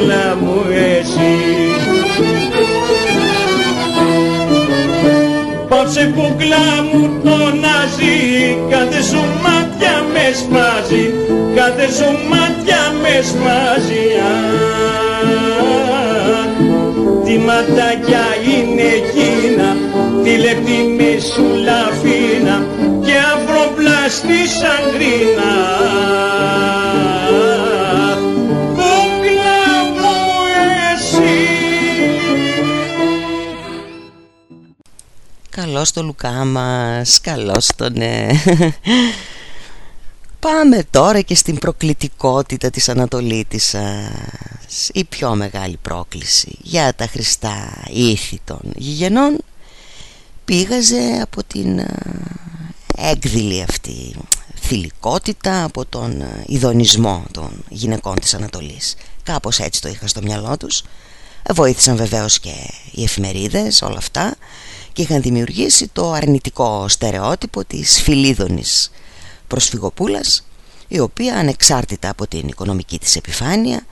S2: κούκλα μου εσύ. Πάψε κούκλα μου το να ζει Κάθε σου μάτια μες σπάζει Κάθε σου μάτια μες σπάζει τι ματάκια είναι εκείνα τη λεπτή σου λαφίνα και αφροπλάστη σαν
S1: Καλώς το Λουκά μας, καλώς τον ναι. Πάμε τώρα και στην προκλητικότητα της Ανατολίτισσας Η πιο μεγάλη πρόκληση για τα χρηστά ήθη των γηγενών Πήγαζε από την ε, έκδηλη αυτή θηλυκότητα Από τον ε, ειδονισμό των γυναικών της Ανατολής. Κάπως έτσι το είχα στο μυαλό τους. Βοήθησαν βεβαίως και οι εφημερίδες όλα αυτά Και είχαν δημιουργήσει το αρνητικό στερεότυπο της φιλίδωνης προσφυγοπούλας η οποία ανεξάρτητα από την οικονομική της επιφάνεια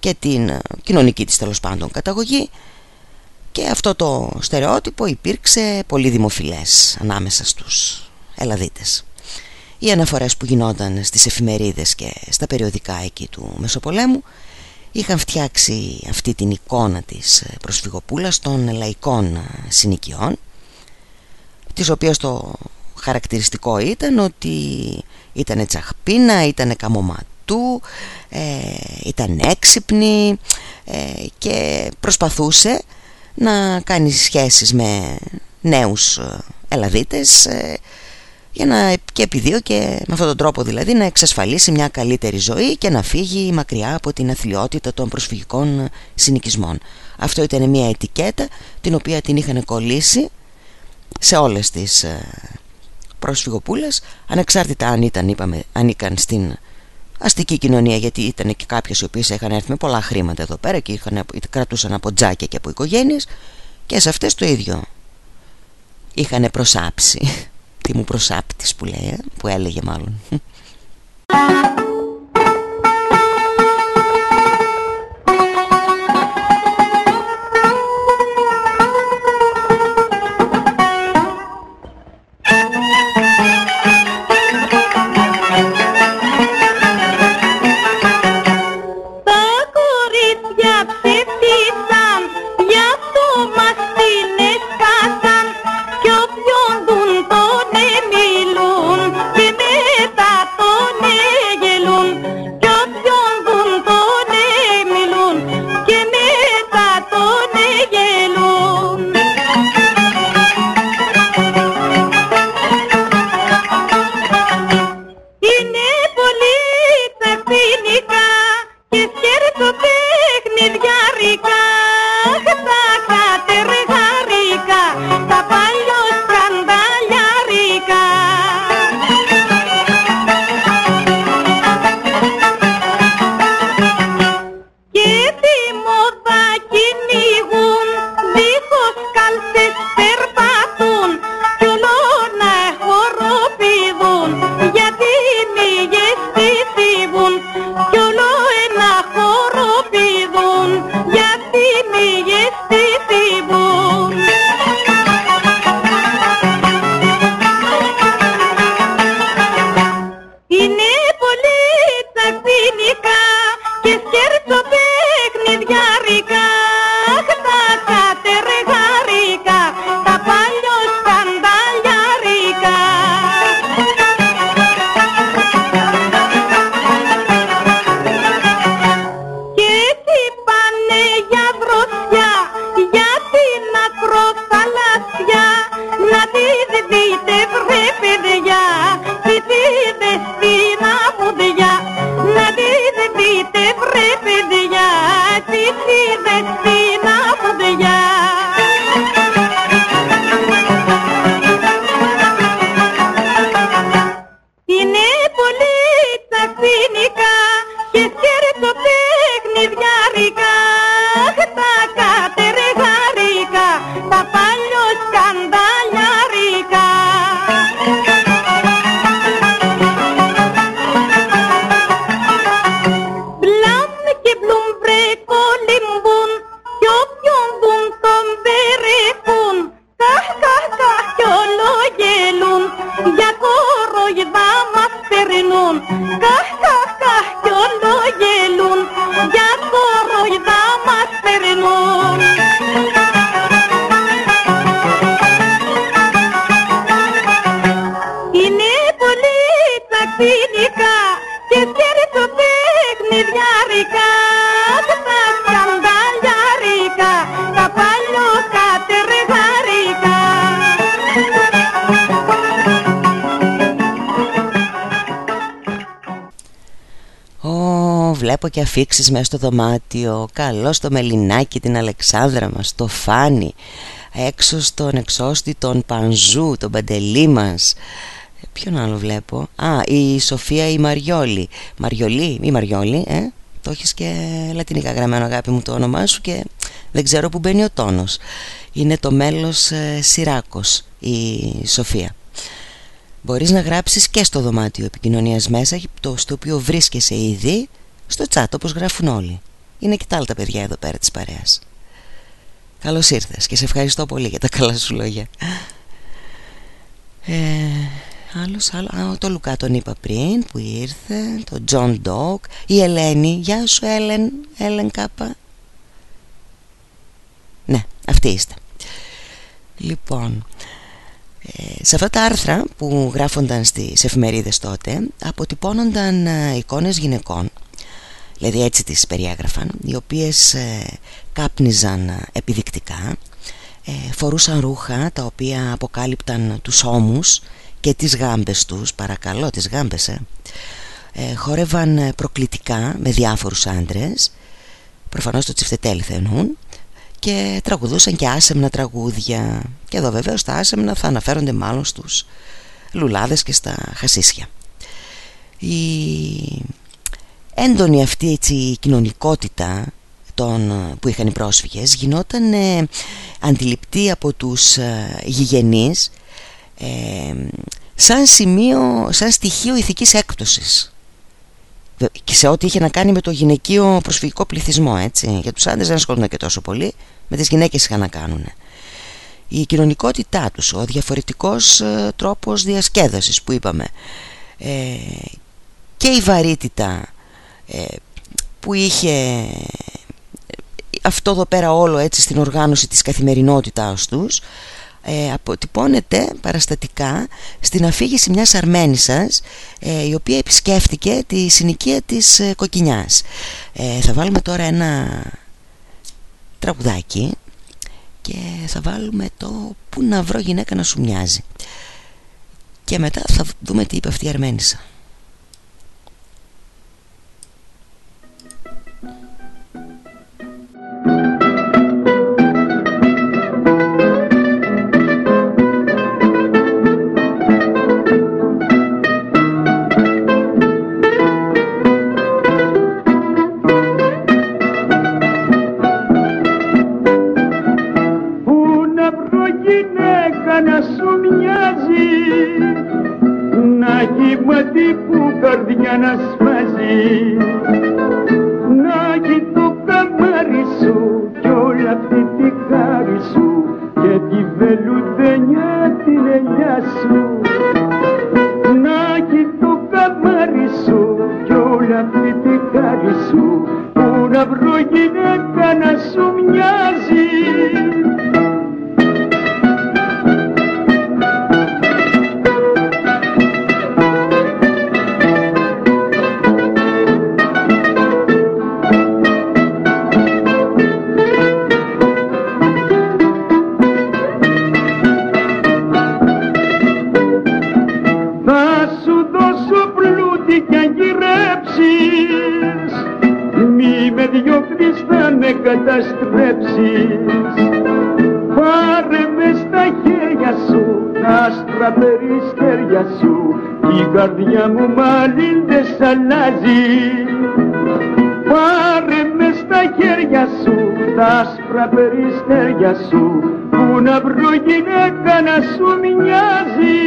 S1: και την ε, κοινωνική της τέλος πάντων καταγωγή και αυτό το στερεότυπο υπήρξε πολύ δημοφιλές ανάμεσα στους Ελλαδίτες. Οι αναφορές που γινόταν στις εφημερίδες και στα περιοδικά εκεί του Μεσοπολέμου είχαν φτιάξει αυτή την εικόνα της προσφυγοπούλας των λαϊκών συνοικιών της οποίας το χαρακτηριστικό ήταν ότι ήταν τσαχπίνα, ήταν καμωματού, ε, ήταν έξυπνη ε, και προσπαθούσε να κάνει σχέσεις με νέους ε, Ελλαδίτες ε, για να, και επιδίωκε με αυτόν τον τρόπο δηλαδή να εξασφαλίσει μια καλύτερη ζωή και να φύγει μακριά από την αθλειότητα των προσφυγικών συνοικισμών. Αυτό ήταν μια ετικέτα την οποία την είχαν κολλήσει σε όλες τις
S5: πρόσφυγοπούλες ανεξάρτητα αν ήταν είπαμε ανήκαν στην αστική κοινωνία γιατί ήταν και κάποιες οι οποίες είχαν έρθει με πολλά χρήματα εδώ πέρα και είχαν, κρατούσαν από τζάκια και από οικογένειες και σε αυτές το ίδιο είχαν προσάψει τι μου προσάπτεις που λέει ε, που έλεγε μάλλον και αφήξεις μέσα στο δωμάτιο Καλό στο Μελινάκι την Αλεξάνδρα μας Το Φάνη Έξω στον εξώστη τον Πανζού Τον Παντελή μας. Ε, Ποιον άλλο βλέπω; Α η Σοφία η Μαριόλη. Μαριολή ή Μαριόλη ε; Το έχεις και λατινικά γραμμένο αγάπη μου το όνομά σου Και δεν ξέρω που μπαίνει ο τόνος. Είναι το μέλος ε, Σιράκος Η Σοφία. Μπορείς να γράψεις και στο δωμάτιο επικοινωνίας μέσα το Στο οποίο βρίσκεσαι ήδη στο chat όπως γράφουν όλοι. Είναι και τα άλλα τα παιδιά εδώ πέρα της παρέας. Καλώς ήρθες και σε ευχαριστώ πολύ για τα καλά σου λόγια. Ε, Άλλος, άλλο, α, το Λουκά τον είπα πριν που ήρθε Το John Dog Η Ελένη, γεια σου Έλεν Έλεν Κάπα. Ναι, αυτή είστε. Λοιπόν ε, σε αυτά τα άρθρα που γράφονταν στις εφημερίδες τότε αποτυπώνονταν ε, εικόνες γυναικών δηλαδή έτσι τις περιέγραφαν οι οποίες ε, κάπνιζαν ε, επιδεικτικά ε, φορούσαν ρούχα τα οποία αποκάλυπταν τους ώμους και τις γάμπες τους παρακαλώ τις γάμπες ε, ε χόρευαν προκλητικά με διάφορους άντρες προφανώς το τσιφτετέλι θα εννοούν και τραγουδούσαν και άσεμνα τραγούδια. Και εδώ βεβαίως τα άσεμνα θα αναφέρονται μάλλον στους
S1: λουλάδες και στα χασίσια. Η έντονη αυτή έτσι, η κοινωνικότητα των, που είχαν οι πρόσφυγες γινόταν ε, αντιληπτή από τους ε, γηγενείς ε, σαν σημείο, σαν στοιχείο ηθικής έκπτωσης και σε ό,τι είχε να κάνει με το γυναικείο προσφυγικό πληθυσμό έτσι. για τους άντρες δεν ασχολούνται και τόσο πολύ με τις γυναίκες είχαν να κάνουν η κοινωνικότητά τους ο διαφορετικός ε, τρόπος διασκέδασης που είπαμε ε, και η βαρύτητα ε, που είχε αυτό εδώ πέρα όλο έτσι στην οργάνωση της καθημερινότητάς τους ε, αποτυπώνεται παραστατικά στην αφήγηση μιας Αρμένισσας ε, η οποία επισκέφτηκε τη συνοικία της ε, Κοκκινιάς. Ε, θα βάλουμε τώρα ένα τραγουδάκι και θα βάλουμε το «Πού να βρω γυναίκα να σου μοιάζει» και μετά θα δούμε τι είπε αυτή η Αρμένισσα
S6: καρδιά να σπάζει. Να έχει το καμάρι σου κι όλα αυτή τη χάρη σου και τη βελουδένια την ελιά σου. Να έχει το καμάρι σου κι όλα αυτή τη χάρη σου που να βρω γυναίκα να σου μοιάζει καταστρέψεις. Πάρε μες στα χέρια σου τα άστρα περιστέρια σου. Η καρδιά μου μάλλον δεν αλλάζει. Πάρε μες στα χέρια σου τα άσπρα περιστέρια σου. Που να βρω γυναίκα να σου μοιάζει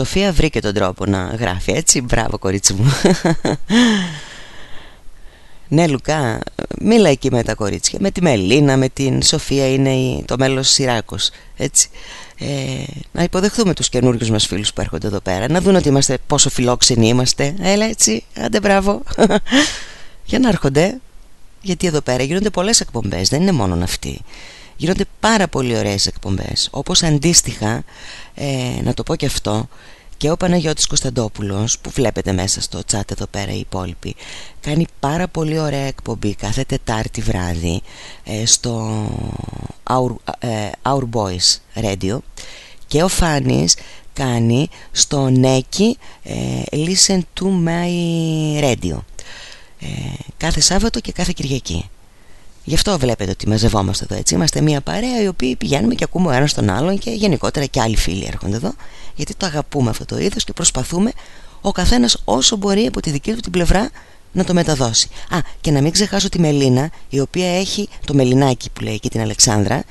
S6: Σοφία βρήκε τον τρόπο να γράφει έτσι. Μπράβο κορίτσι μου. Ναι Λουκά Μίλα εκεί με τα κορίτσια. Με τη Μελίνα, με την Σοφία Είναι το μέλος Σιράκος Έτσι. Ε, Να υποδεχθούμε τους καινούριους μας φίλους που έρχονται εδώ πέρα. Να δουν ότι είμαστε πόσο φιλόξενοι είμαστε. Έλα έτσι. Άντε μπράβο. Για να έρχονται. Γιατί εδώ πέρα γίνονται πολλές εκπομπές. Δεν είναι μόνο αυτή γίνονται πάρα πολύ ωραίες εκπομπές όπως αντίστοιχα ε, να το πω και αυτό και ο Παναγιώτης Κωνσταντόπουλος που βλέπετε μέσα στο chat εδώ πέρα οι υπόλοιποι κάνει πάρα πολύ ωραία εκπομπή κάθε Τετάρτη βράδυ ε, στο Our, ε, Our Boys Radio. Και ο Φάνης κάνει στο Neki ε, Listen to My Radio. Κάθε Σάββατο και κάθε Κυριακή
S1: Γι' αυτό βλέπετε ότι μαζευόμαστε εδώ έτσι. Είμαστε μια παρέα οι οποίοι πηγαίνουμε και ακούμε ο ένας τον άλλον και γενικότερα και άλλοι φίλοι έρχονται εδώ. Γιατί το αγαπούμε αυτό το είδος και προσπαθούμε ο καθένας όσο μπορεί από τη δική του την πλευρά να το μεταδώσει. Α, και να μην ξεχάσω τη Μελίνα, η οποία έχει, το Μελινάκι που λέει εκεί την Αλεξάνδρα,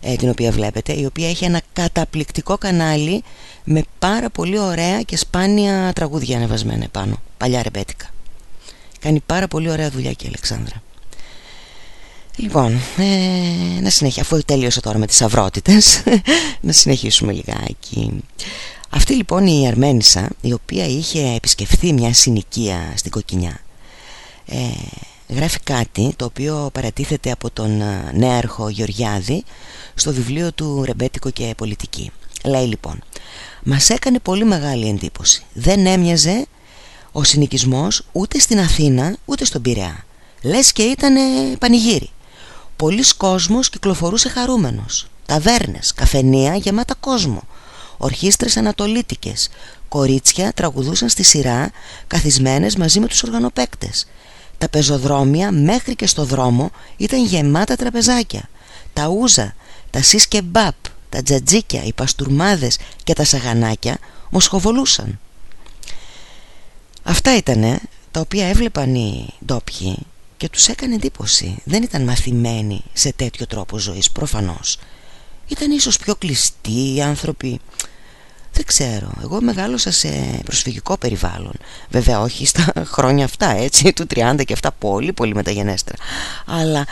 S1: ε, την οποία βλέπετε, η οποία έχει ένα καταπληκτικό κανάλι με πάρα πολύ ωραία και σπάνια τραγούδια ανεβασμένα επάνω, παλιά ρεμπέτικα. Κάνει πάρα πολύ ωραία δουλειά και η Αλεξάνδρα. Λοιπόν, ε, να συνεχίσω, αφού τέλειωσα τώρα με τις αυρότητες, να συνεχίσουμε λιγάκι. Αυτή λοιπόν η Αρμένισσα, η οποία είχε επισκεφθεί μια συνοικία στην Κοκκινιά, ε, γράφει κάτι το οποίο παρατίθεται από τον ε, νέαρχο Γεωργιάδη στο βιβλίο του «Ρεμπέτικο και πολιτική». Λέει λοιπόν «Μας έκανε πολύ μεγάλη εντύπωση. Δεν έμοιαζε ο συνοικισμός ούτε στην Αθήνα ούτε στον Πειραιά. Λες και ήταν πανηγύρι. Πολλοί κόσμος κυκλοφορούσε χαρούμενος. Ταβέρνες, καφενεία γεμάτα κόσμο. Ορχήστρες ανατολίτικες. Κορίτσια τραγουδούσαν στη σειρά καθισμένες μαζί με τους οργανοπαίκτες. Τα πεζοδρόμια μέχρι και στο δρόμο ήταν γεμάτα τραπεζάκια. Τα ούζα, τα σίσκεμπάπ, τα τζατζίκια, οι παστουρμάδες και τα σαγανάκια μοσχοβολούσαν. Αυτά ήτανε τα οποία έβλεπαν οι ντόπιοι και τους έκανε εντύπωση. Δεν ήταν μαθημένοι σε τέτοιο τρόπο ζωής προφανώς. Ήταν ίσως πιο κλειστοί οι άνθρωποι. Δεν ξέρω, εγώ μεγάλωσα σε προσφυγικό περιβάλλον. Βέβαια όχι στα χρόνια αυτά έτσι Του 30 και αυτά πολύ πολύ μεταγενέστερα. Αλλά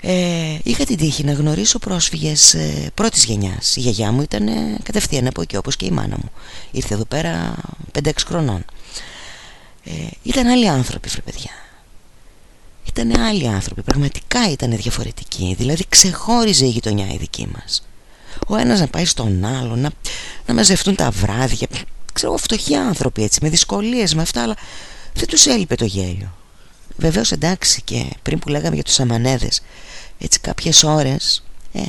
S1: ε, είχα την τύχη να γνωρίσω πρόσφυγες ε, πρώτης γενιάς. Η γιαγιά μου ήταν ε, κατευθείαν από εκεί όπως και η μάνα μου. Ήρθε εδώ πέρα 5-6 χρονών. Ε, Ήταν άλλοι άνθρωποι βρε παιδιά Ήταν άλλοι άνθρωποι, πραγματικά ήταν διαφορετικοί. Δηλαδή ξεχώριζε η γειτονιά η δική μας. Ο ένας να πάει στον άλλο να, να μαζευτούν τα βράδια. Ξέρω φτωχοί άνθρωποι έτσι με δυσκολίες με αυτά αλλά δεν τους έλειπε το γέλιο. Βεβαίως εντάξει και πριν που λέγαμε για τους αμανέδες έτσι κάποιες ώρες ε,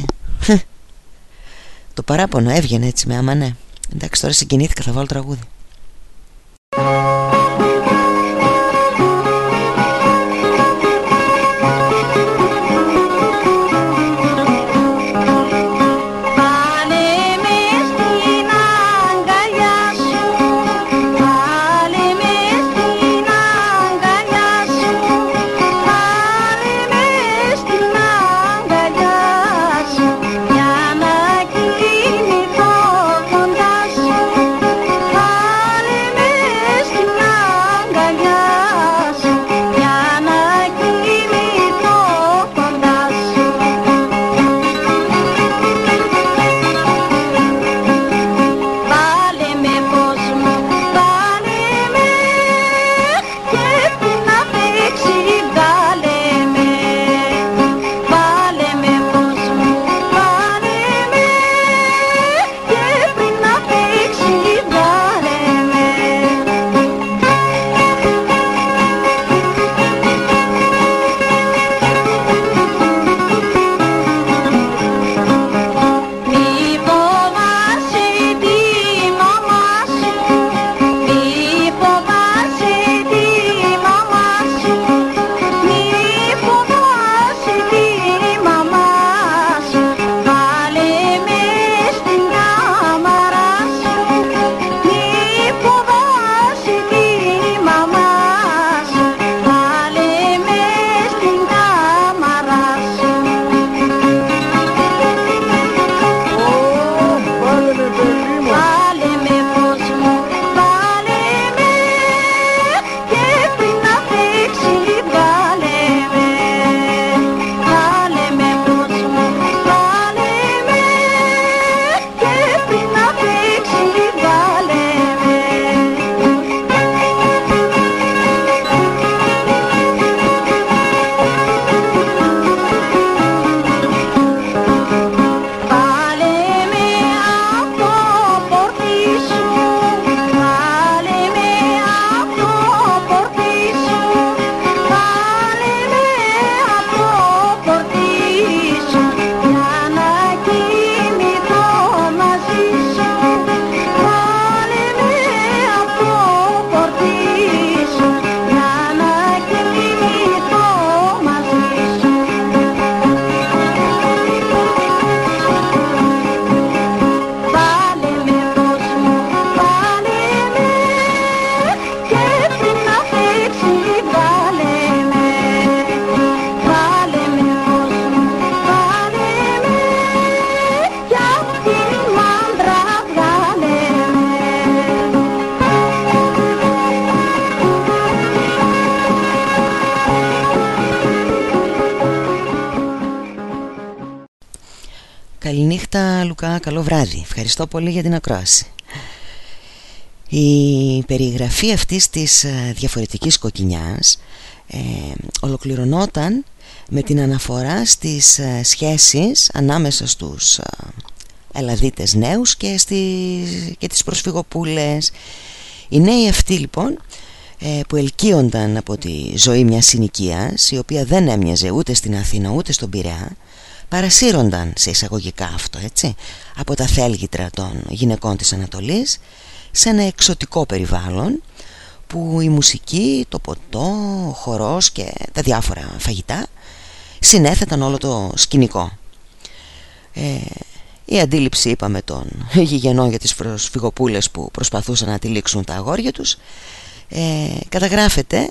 S1: το παράπονο έβγαινε έτσι με αμανέ εντάξει τώρα συγκινήθηκα θα βάλω τραγούδι Λουκά, καλό βράδυ. Ευχαριστώ πολύ για την ακρόαση. Η περιγραφή αυτής της ε, διαφορετικής κοκκινιάς ε, ολοκληρωνόταν με την αναφορά στις ε, σχέσεις ανάμεσα στους ε, Ελλαδίτες νέους και, στις, και τις προσφυγοπούλες. Οι νέοι αυτοί λοιπόν ε, που ελκύονταν από τη ζωή μιας συνοικίας η οποία δεν έμοιαζε ούτε στην Αθήνα ούτε στον Πειραιά παρασύρονταν σε εισαγωγικά αυτό έτσι από τα θέλγητρα των γυναικών της Ανατολής σε ένα εξωτικό περιβάλλον που η μουσική, το ποτό, ο χορός και τα διάφορα φαγητά συνέθεταν όλο το σκηνικό. Ε, η αντίληψη είπαμε των γηγενών για τις προσφυγοπούλες που προσπαθούσαν να τυλίξουν τα αγόρια τους ε, καταγράφεται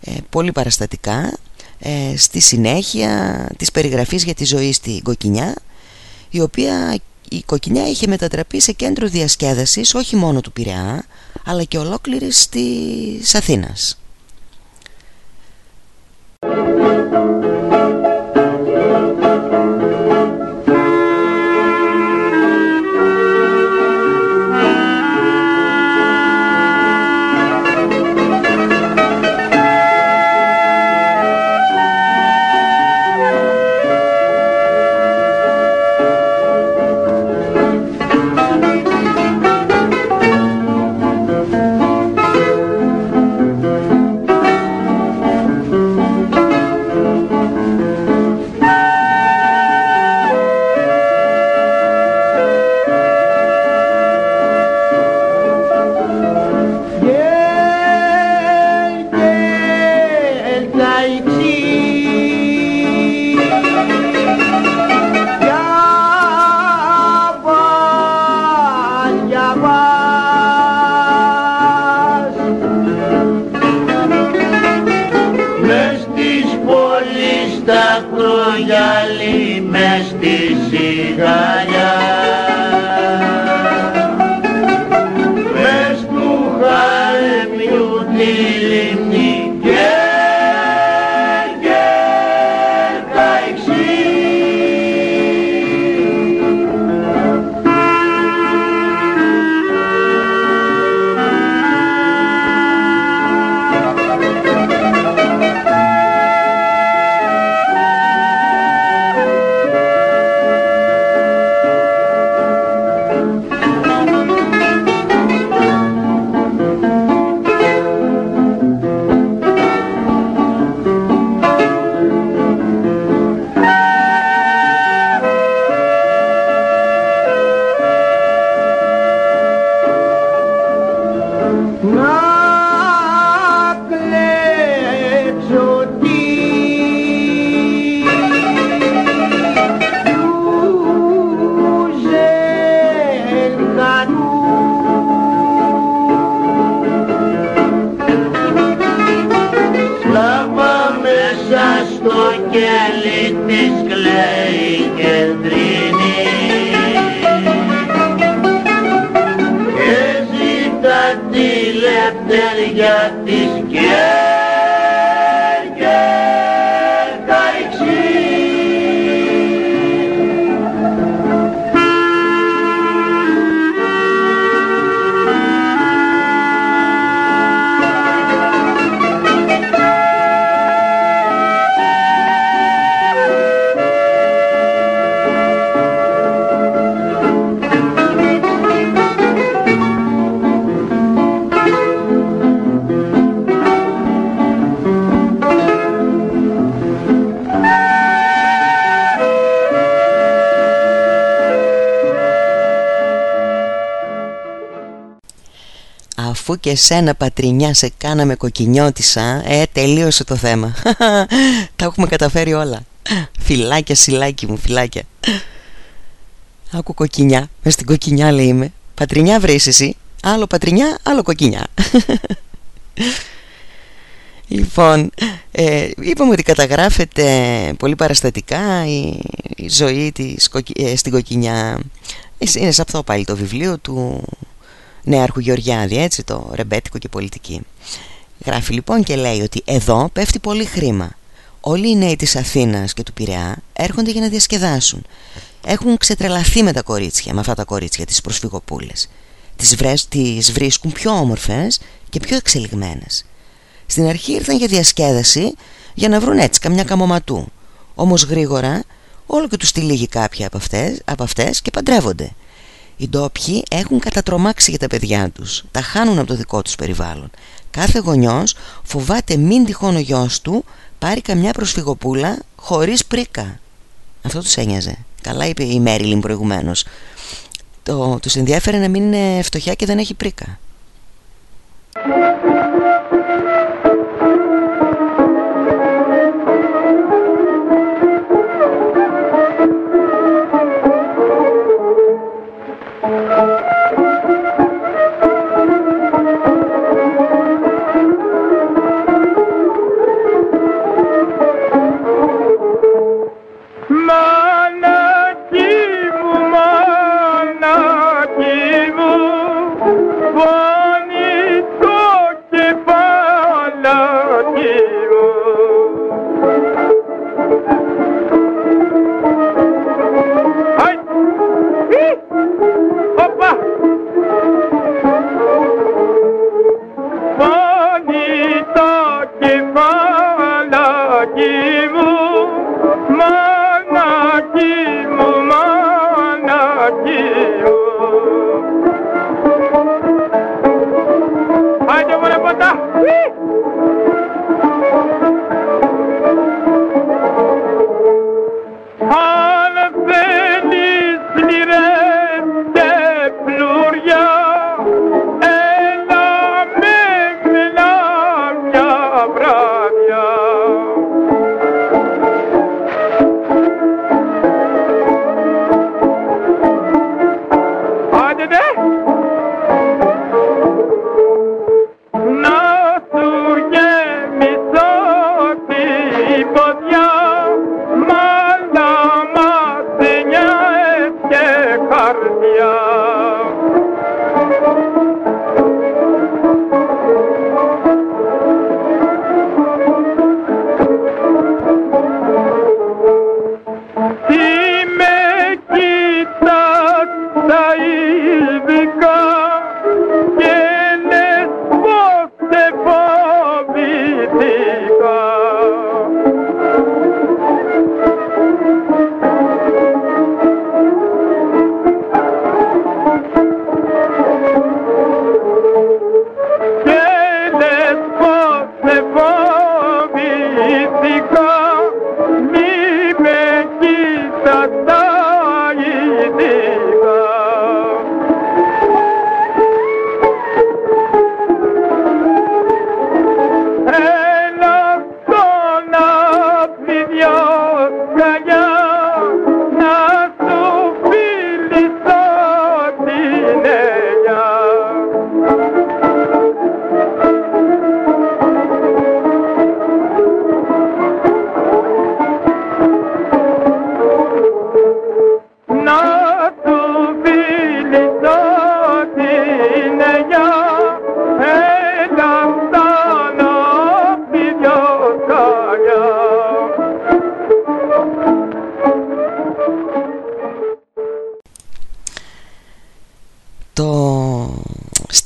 S1: ε, πολύ παραστατικά ε, στη συνέχεια της περιγραφής για τη ζωή στη Κοκκινιά η οποία η Κοκκινιά είχε μετατραπεί σε κέντρο διασκέδασης όχι μόνο του Πειραιά αλλά και ολόκληρης της Αθήνας. Cepleri gelmiş. Και σένα πατρινιά σε κάναμε κοκκινιώτησα. Ε τελείωσε το θέμα. Τα έχουμε καταφέρει όλα. Φυλάκια σιλάκι μου φυλάκια. Άκου κοκκινιά Μες στην κοκκινιά λέει είμαι. Πατρινιά βρεις εσύ. Άλλο πατρινιά άλλο κοκκινιά. Λοιπόν, ε, είπαμε ότι καταγράφεται πολύ παραστατικά η, ζωή της, ε, στην Κοκκινιά. Είναι σε αυτό πάλι το βιβλίο του Νέαρχου Γεωργιάδη, έτσι το ρεμπέτικο και πολιτική. Γράφει λοιπόν και λέει ότι εδώ πέφτει πολύ χρήμα. όλοι οι νέοι της Αθήνας και του Πειραιά έρχονται για να διασκεδάσουν. Έχουν ξετρελαθεί με τα κορίτσια με αυτά τα κορίτσια τις προσφυγοπούλες. Τις, βρες, τις βρίσκουν πιο όμορφες και πιο εξελιγμένες. Στην αρχή ήρθαν για διασκέδαση για να βρουν έτσι καμιά καμωματού. Όμως γρήγορα όλο και τους τυλίγει κάποια από αυτές, από αυτές και παντρεύονται οι ντόπιοι έχουν κατατρομάξει για τα παιδιά τους. Τα χάνουν από το δικό τους περιβάλλον. Κάθε γονιός φοβάται μην τυχόν ο γιος του Πάρει καμιά προσφυγοπούλα χωρίς πρίκα. Αυτό τους ένοιαζε. Καλά είπε η Μέριλιν προηγουμένως. Το, Τους ενδιαφέρει να μην είναι φτωχιά και δεν έχει πρίκα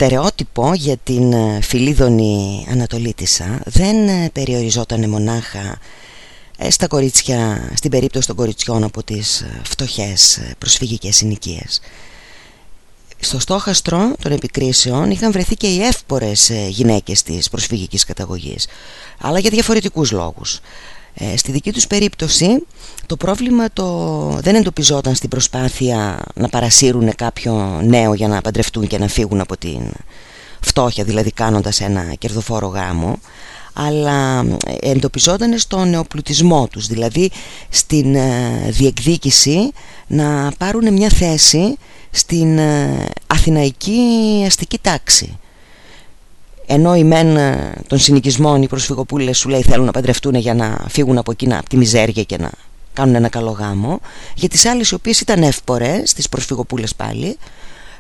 S1: στερεότυπο για την ε, φιλίδωνη Ανατολίτισσα δεν ε, περιοριζόταν μονάχα ε, στα κορίτσια, στην περίπτωση των κοριτσιών από τις φτωχές προσφυγικές συνοικίες. Στο στόχαστρο των επικρίσεων είχαν βρεθεί και οι εύπορες γυναίκες της προσφυγικής καταγωγής αλλά για διαφορετικούς λόγους ε, στη δική τους περίπτωση το πρόβλημα το δεν εντοπιζόταν στην προσπάθεια να παρασύρουν κάποιο νέο για να παντρευτούν και να φύγουν από την φτώχεια δηλαδή κάνοντας ένα κερδοφόρο γάμο αλλά ε, εντοπιζόταν στο νεοπλουτισμό τους δηλαδή στην ε, διεκδίκηση να πάρουν μια θέση στην αθηναϊκή αστική τάξη ενώ οι μεν ε, των συνοικισμών οι προσφυγοπούλες σου λέει θέλουν να παντρευτούν για να φύγουν από εκεί από τη μιζέρια και να κάνουν ένα καλό γάμο για τις άλλες οι οποίες ήταν εύπορες τις προσφυγοπούλες πάλι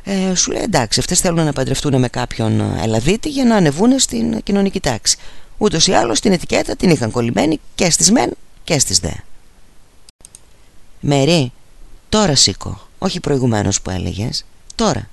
S1: ε, σου λέει εντάξει αυτές θέλουν να παντρευτούν με κάποιον Ελλαδίτη για να ανεβούν στην κοινωνική τάξη. Ούτως ή άλλως την ετικέτα την είχαν κολλημένη και στις μεν και στις δε. Μερή, τώρα σήκω. Όχι προηγουμένως που έλεγες Τώρα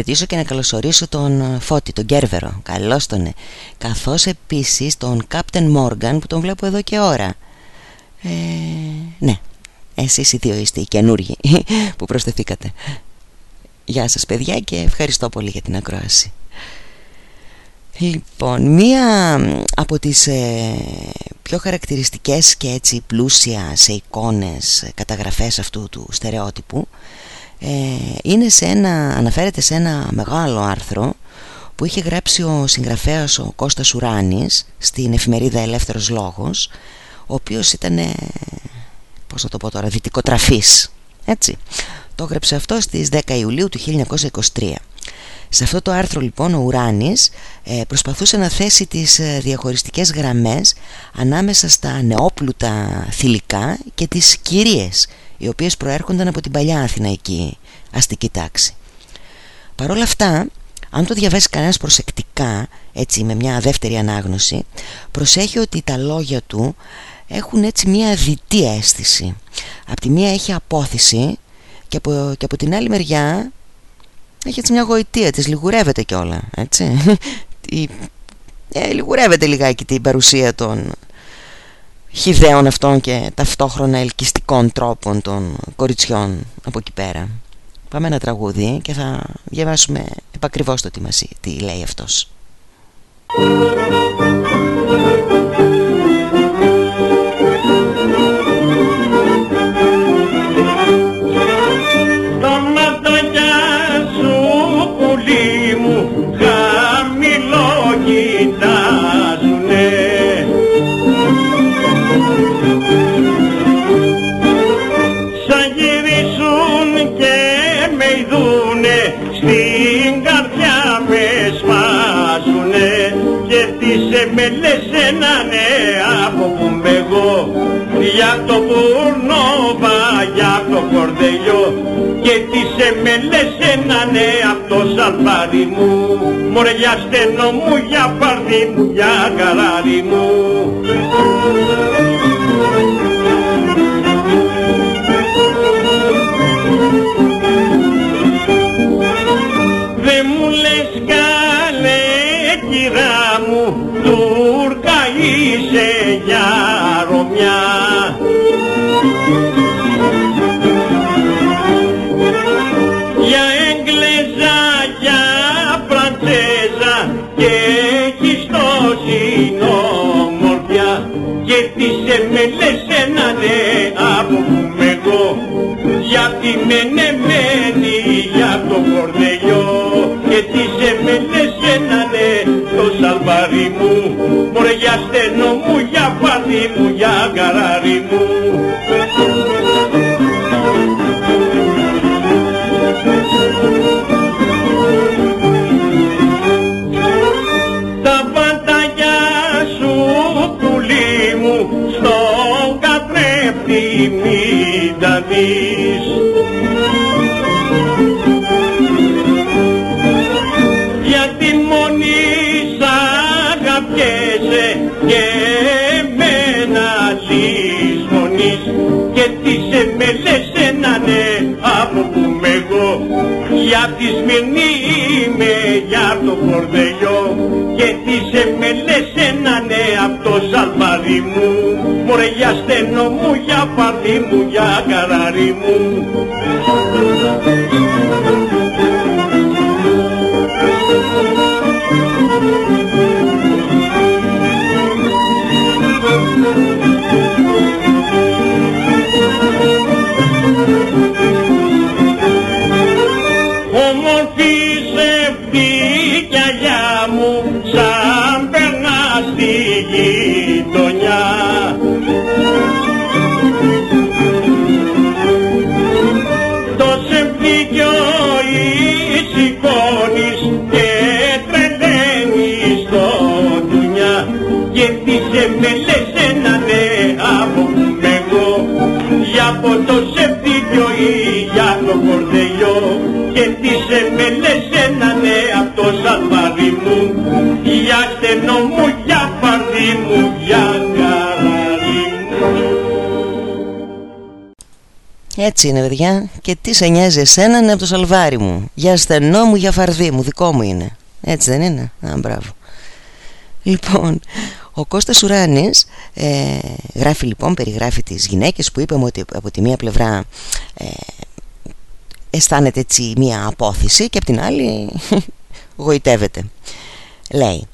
S1: χαιρετήσω και να καλωσορίσω τον ε, Φώτη, τον Κέρβερο. Καλώς τον ε. Καθώς επίσης τον Κάπτεν Μόργαν που τον βλέπω εδώ και ώρα. Ε, ναι, εσείς οι δύο είστε οι καινούργοι που προσθεθήκατε. Γεια σας παιδιά και ευχαριστώ πολύ για την ακρόαση. Λοιπόν, μία από τις ε, πιο χαρακτηριστικές και έτσι πλούσια σε εικόνες καταγραφές αυτού του στερεότυπου ε, είναι σε ένα, αναφέρεται σε ένα μεγάλο άρθρο που είχε γράψει ο συγγραφέας ο Κώστας Ουράνης στην εφημερίδα Ελεύθερος Λόγος ο οποίος ήταν, πώς θα το πω τώρα, δυτικοτραφής έτσι. Το έγραψε αυτό στις 10 Ιουλίου του 1923 σε αυτό το άρθρο λοιπόν ο Ουράνης ε, προσπαθούσε να θέσει τις ε, διαχωριστικές γραμμές ανάμεσα στα νεόπλουτα θηλυκά και τις κυρίες οι οποίες προέρχονταν από την παλιά αθηναϊκή αστική τάξη. Παρ' όλα αυτά, αν το διαβάσει κανένας προσεκτικά, έτσι με μια δεύτερη ανάγνωση, προσέχει ότι τα λόγια του έχουν έτσι μια διτή αίσθηση. Απ' τη μία έχει απόθυση και από, και από την άλλη μεριά έχει έτσι μια γοητεία, της λιγουρεύεται κιόλα, έτσι. ε, λιγουρεύεται λιγάκι την παρουσία των χιδαίων αυτών και ταυτόχρονα ελκυστικών τρόπων των κοριτσιών από εκεί πέρα. Πάμε ένα τραγούδι και θα διαβάσουμε επακριβώς το τι, μας, τι λέει αυτός.
S6: Για το πουρνό για το κορδέ
S7: κορδελιό και τις εμελές ένανε απ' το σαλπάρι μου. Μωρέ για στενό μου, για παρδί μου, για καράρι μου μωρέ για τη Σμυρνή είμαι για το κορδελιό και τις εμελές ένανε απ' το σαλβάρι μου. Μωρέ για στενό μου, για παρδί μου, για καράρι μου
S1: Έτσι είναι παιδιά. Και τι σε νοιάζει εσένα είναι από το σαλβάρι μου. Για στενό μου, για φαρδί μου, δικό μου είναι. Έτσι δεν είναι, α μπράβο. Λοιπόν, ο Κώστας Ουράνης ε, γράφει λοιπόν, περιγράφει τις γυναίκες που είπαμε ότι από τη μία πλευρά ε, αισθάνεται έτσι μία απόθυση και από την άλλη γοητεύεται. Λέει,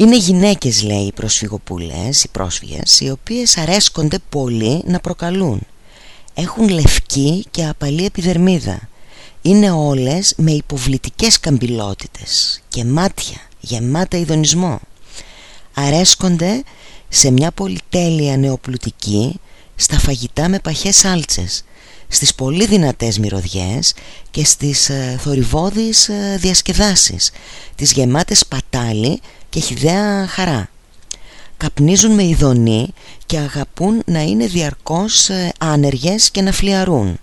S1: είναι γυναίκες λέει οι προσφυγοπούλες, οι πρόσφυγες, οι οποίες αρέσκονται πολύ να προκαλούν. Έχουν λευκή και απαλή επιδερμίδα. Είναι όλες με υποβλητικές καμπυλότητες και μάτια γεμάτα ειδονισμό αρέσκονται σε μια πολυτέλεια νεοπλουτική στα φαγητά με παχές σάλτσες στις πολύ δυνατές μυρωδιές και στις ε, θορυβώδεις ε, διασκεδάσεις τις γεμάτες πατάλι και χιδέα χαρά. Καπνίζουν με ειδονή και αγαπούν να είναι διαρκώς ε, άνεργες και να φλιαρούν.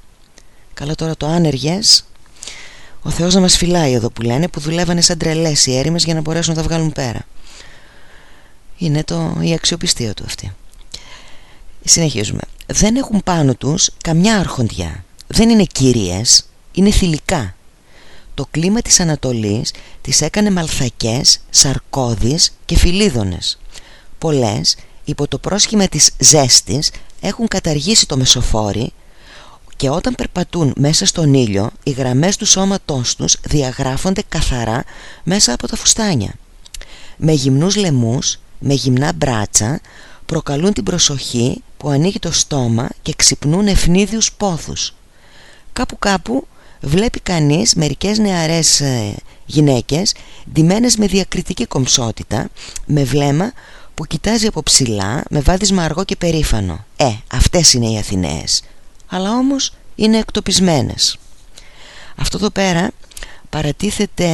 S1: Καλά τώρα το άνεργες. Ο Θεός να μας φυλάει εδώ που λένε που δουλεύανε σαν τρελές οι έρημες για να μπορέσουν να τα βγάλουν πέρα. Είναι το, η αξιοπιστία του αυτή. Συνεχίζουμε. Δεν έχουν πάνω τους καμιά αρχοντιά. Δεν είναι κυρίες Είναι θηλυκά Το κλίμα της Ανατολής Τις έκανε μαλθακές, σαρκώδεις και φιλίδωνες Πολλές υπό το πρόσχημα της ζέστης Έχουν καταργήσει το μεσοφόρι και όταν περπατούν μέσα στον ήλιο οι γραμμές του σώματός τους διαγράφονται καθαρά μέσα από τα φουστάνια με γυμνούς λαιμούς με γυμνά μπράτσα προκαλούν την προσοχή που ανοίγει το στόμα και ξυπνούν ευνίδιους πόθους. Κάπου κάπου βλέπει κανείς μερικές νεαρές ε, γυναίκες ντυμένες με διακριτική κομψότητα με βλέμμα που κοιτάζει από ψηλά με βάδισμα αργό και περήφανο. Ε, αυτές είναι οι Αθηναίες. Αλλά όμως είναι εκτοπισμένες. Αυτό εδώ πέρα παρατίθεται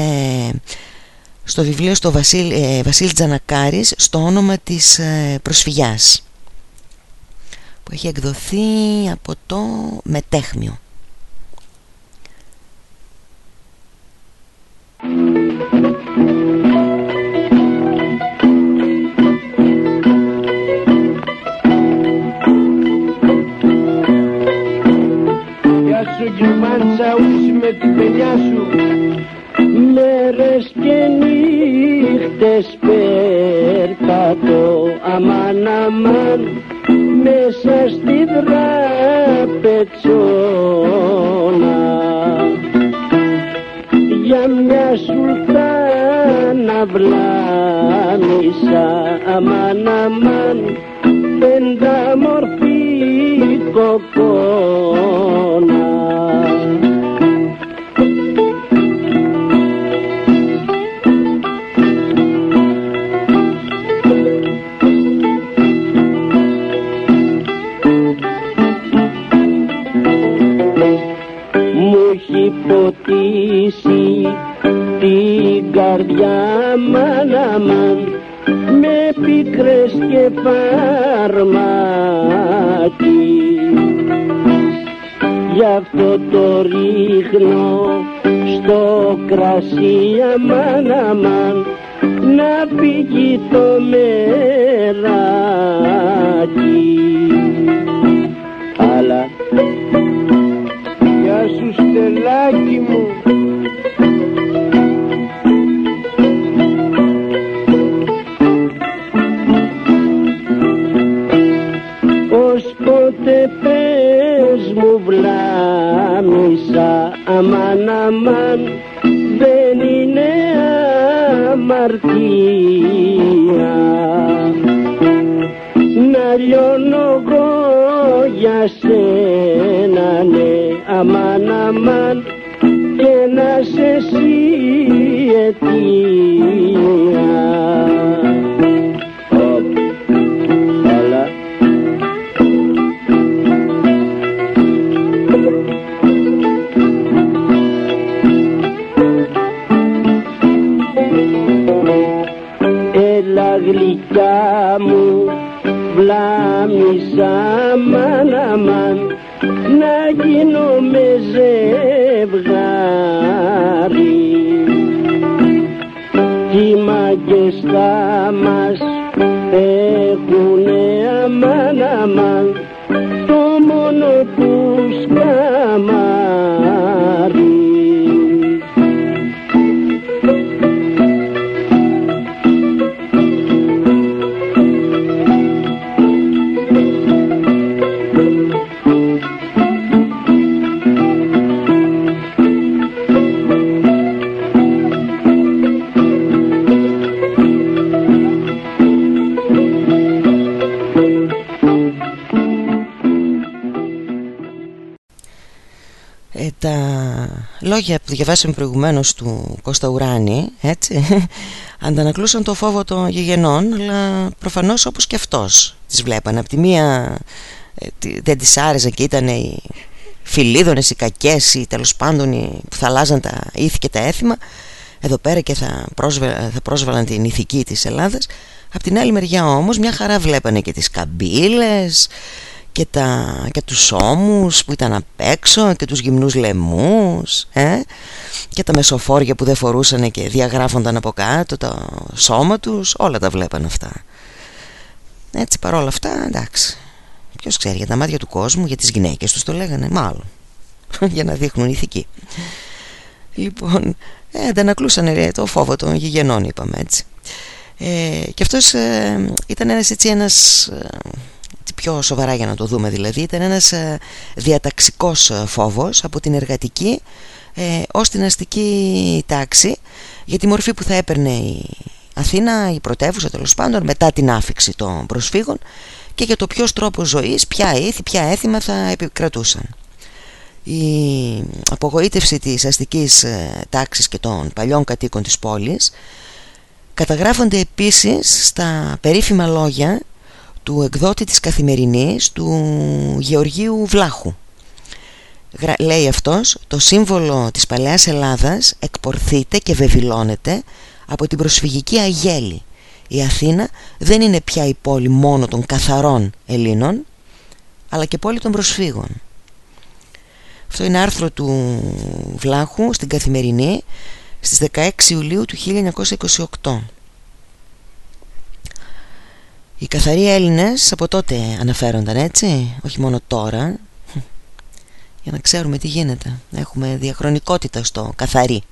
S1: στο βιβλίο στο Βασίλ, ε, Βασίλη Τζανακάρης στο όνομα της ε, προσφυγιάς που έχει εκδοθεί από το Μετέχμιο Γεια σου και μάντσα με την παιδιά σου.
S8: Μέρες και νύχτες περπατώ αμάν αμάν μέσα στη δραπετσόνα για μια σουλτάνα βλάμισα αμάν αμάν πενταμορφή κοκόνα ποτίσει την καρδιά μάνα με πίκρες και φαρμάκι γι' αυτό το ρίχνω στο κρασί αμάν αμάν να πηγεί το μεράκι. Αλλά Γεια σου στελάκι μου. Ως πότε πες μου βλάμισα αμάν αμάν δεν είναι αμαρτία. Να λιώνω εγώ για σένα ναι αμάν αμάν και να σε εσύ αιτία. Αλλά Έλα. Γλυκιά μου βλάμισα αμάν αμάν να γίνω με ζευγάρι. Οι μάγκες θα μας έχουνε αμάν αμάν. Το μόνο τους
S1: λόγια που διαβάσαμε προηγουμένως του Κώστα Ουράνη έτσι, αντανακλούσαν το φόβο των γηγενών αλλά προφανώς όπως και αυτός τις βλέπανε. Από τη μία ε, τι- δεν τις άρεσε και ήταν οι φιλίδωνες, οι κακές ή τέλος πάντων οι που θα αλλάζαν τα ήθη και τα έθιμα. Εδώ πέρα και θα, πρόσβε, θα πρόσβαλαν την ηθική της Ελλάδας. Απ' την άλλη μεριά όμως μια χαρά βλέπανε και τις καμπύλες και, τα, και τους ώμους που ήταν απ' έξω και τους γυμνούς λαιμούς ε; και τα μεσοφόρια που δεν φορούσαν και διαγράφονταν από κάτω το σώμα τους όλα τα βλέπαν αυτά. Έτσι παρόλα αυτά εντάξει. Ποιος ξέρει για τα μάτια του κόσμου για τις γυναίκες τους το λέγανε μάλλον. Για να δείχνουν ηθική. Λοιπόν ε, αντανακλούσαν ρε, το φόβο των γηγενών είπαμε έτσι. Ε, και αυτός ε, ήταν ένας έτσι ένας ε, έτσι πιο σοβαρά για να το δούμε δηλαδή ήταν ένας ε, διαταξικός ε, φόβος από την εργατική ε, ως την αστική τάξη για τη μορφή που θα έπαιρνε η Αθήνα, η πρωτεύουσα τέλος πάντων μετά την άφηξη των προσφύγων και για το ποιος τρόπος ζωής, ποια ήθη, ποια έθιμα θα επικρατούσαν. Η απογοήτευση της αστικής ε, τάξης και των παλιών κατοίκων της πόλης καταγράφονται επίσης στα περίφημα λόγια του εκδότη της Καθημερινής του Γεωργίου Βλάχου. Γρα- Λέει αυτός, το σύμβολο της παλαιάς Ελλάδας εκπορθείται και βεβηλώνεται από την προσφυγική αγέλη. Η Αθήνα δεν είναι πια η πόλη μόνο των καθαρών Ελλήνων, αλλά και πόλη των προσφύγων. Αυτό είναι άρθρο του Βλάχου στην Καθημερινή στις 16 Ιουλίου του 1928. Οι καθαροί Έλληνες από τότε αναφέρονταν έτσι, όχι μόνο τώρα, για να ξέρουμε τι γίνεται. Έχουμε διαχρονικότητα στο καθαρί.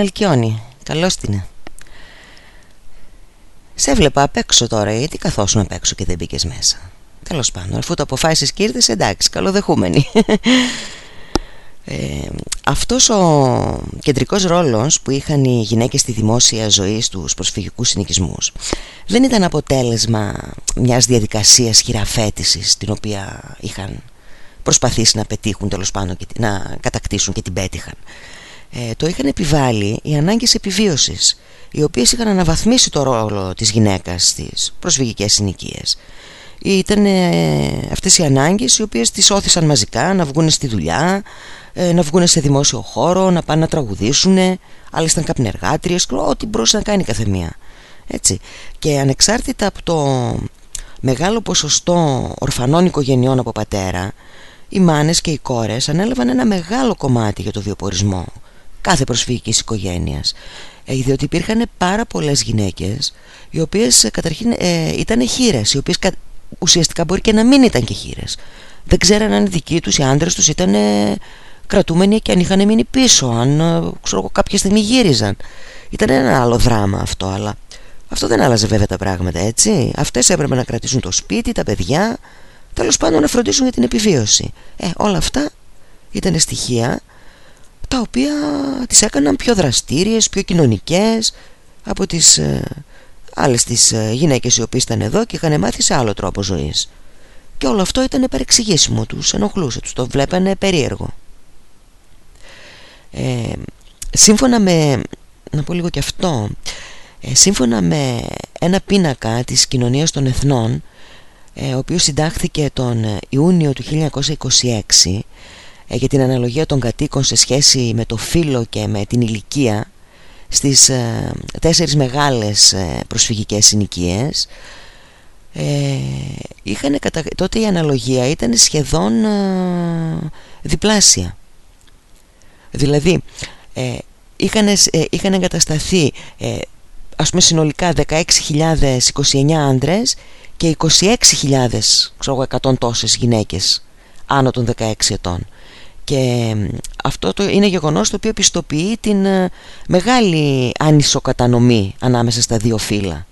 S1: Αλκιόνη Καλώς την. Σε έβλεπα απ' έξω τώρα Γιατί καθόσουν απ' έξω και δεν μπήκες μέσα. Τέλος πάντων Αφού το αποφάσισες και ήρθες εντάξει Καλοδεχούμενη. Ε, Αυτός ο κεντρικός ρόλος που είχαν οι γυναίκες στη δημόσια ζωή στους προσφυγικούς συνοικισμούς δεν ήταν αποτέλεσμα μιας διαδικασίας χειραφέτησης την οποία είχαν προσπαθήσει να πετύχουν τέλος πάντων και να κατακτήσουν και την πέτυχαν. Ε, το είχαν επιβάλει οι ανάγκες επιβίωσης οι οποίες είχαν αναβαθμίσει το ρόλο της γυναίκας στις προσφυγικές συνοικίες. Ήταν ε, αυτές οι ανάγκες οι οποίες τις όθησαν μαζικά να βγουν στη δουλειά, ε, να βγουν σε δημόσιο χώρο, να πάνε να τραγουδήσουν, άλλες ήταν καπνεργάτριες, ό,τι μπορούσε να κάνει καθεμία. Έτσι. Και ανεξάρτητα από το μεγάλο ποσοστό ορφανών οικογενειών από πατέρα, οι μάνες και οι κόρες ανέλαβαν ένα μεγάλο κομμάτι για το βιοπορισμό κάθε προσφυγικής οικογένειας. Ε, διότι υπήρχαν πάρα πολλές γυναίκες οι οποίες ε, καταρχήν ε, ήταν χείρες οι οποίες ουσιαστικά μπορεί και να μην ήταν και χείρες. Δεν ξέραν αν οι δικοί τους οι άντρες τους ήταν ε, κρατούμενοι και αν είχαν μείνει πίσω αν ε, ξέρω, κάποια στιγμή γύριζαν. Ήταν ένα άλλο δράμα αυτό αλλά αυτό δεν άλλαζε βέβαια τα πράγματα έτσι. Αυτές έπρεπε να κρατήσουν το σπίτι, τα παιδιά τέλος πάντων να φροντίσουν για την επιβίωση. Ε, όλα αυτά ήταν στοιχεία τα οποία τις έκαναν πιο δραστήριες, πιο κοινωνικές από τις ε, άλλες τις ε, γυναίκες οι οποίες ήταν εδώ και είχαν μάθει σε άλλο τρόπο ζωής. Και όλο αυτό ήταν παρεξηγήσιμο τους, ενοχλούσε τους, το βλέπανε περίεργο. Ε, σύμφωνα με, να πω λίγο και αυτό ε, σύμφωνα με ένα πίνακα της κοινωνίας των εθνών ε, ο οποίος συντάχθηκε τον ε, Ιούνιο του 1926 ε, για την αναλογία των κατοίκων σε σχέση με το φύλλο και με την ηλικία στις τέσσερις μεγάλες προσφυγικές συνοικίες είχαν τότε η αναλογία ήταν σχεδόν διπλάσια. Δηλαδή είχαν, είχαν εγκατασταθεί ας πούμε συνολικά 16.029 άντρες και 26.000 ξέρω 100 τόσες γυναίκες άνω των 16 ετών και αυτό το είναι γεγονός το οποίο πιστοποιεί την ε, μεγάλη ανισοκατανομή ανάμεσα στα δύο φύλλα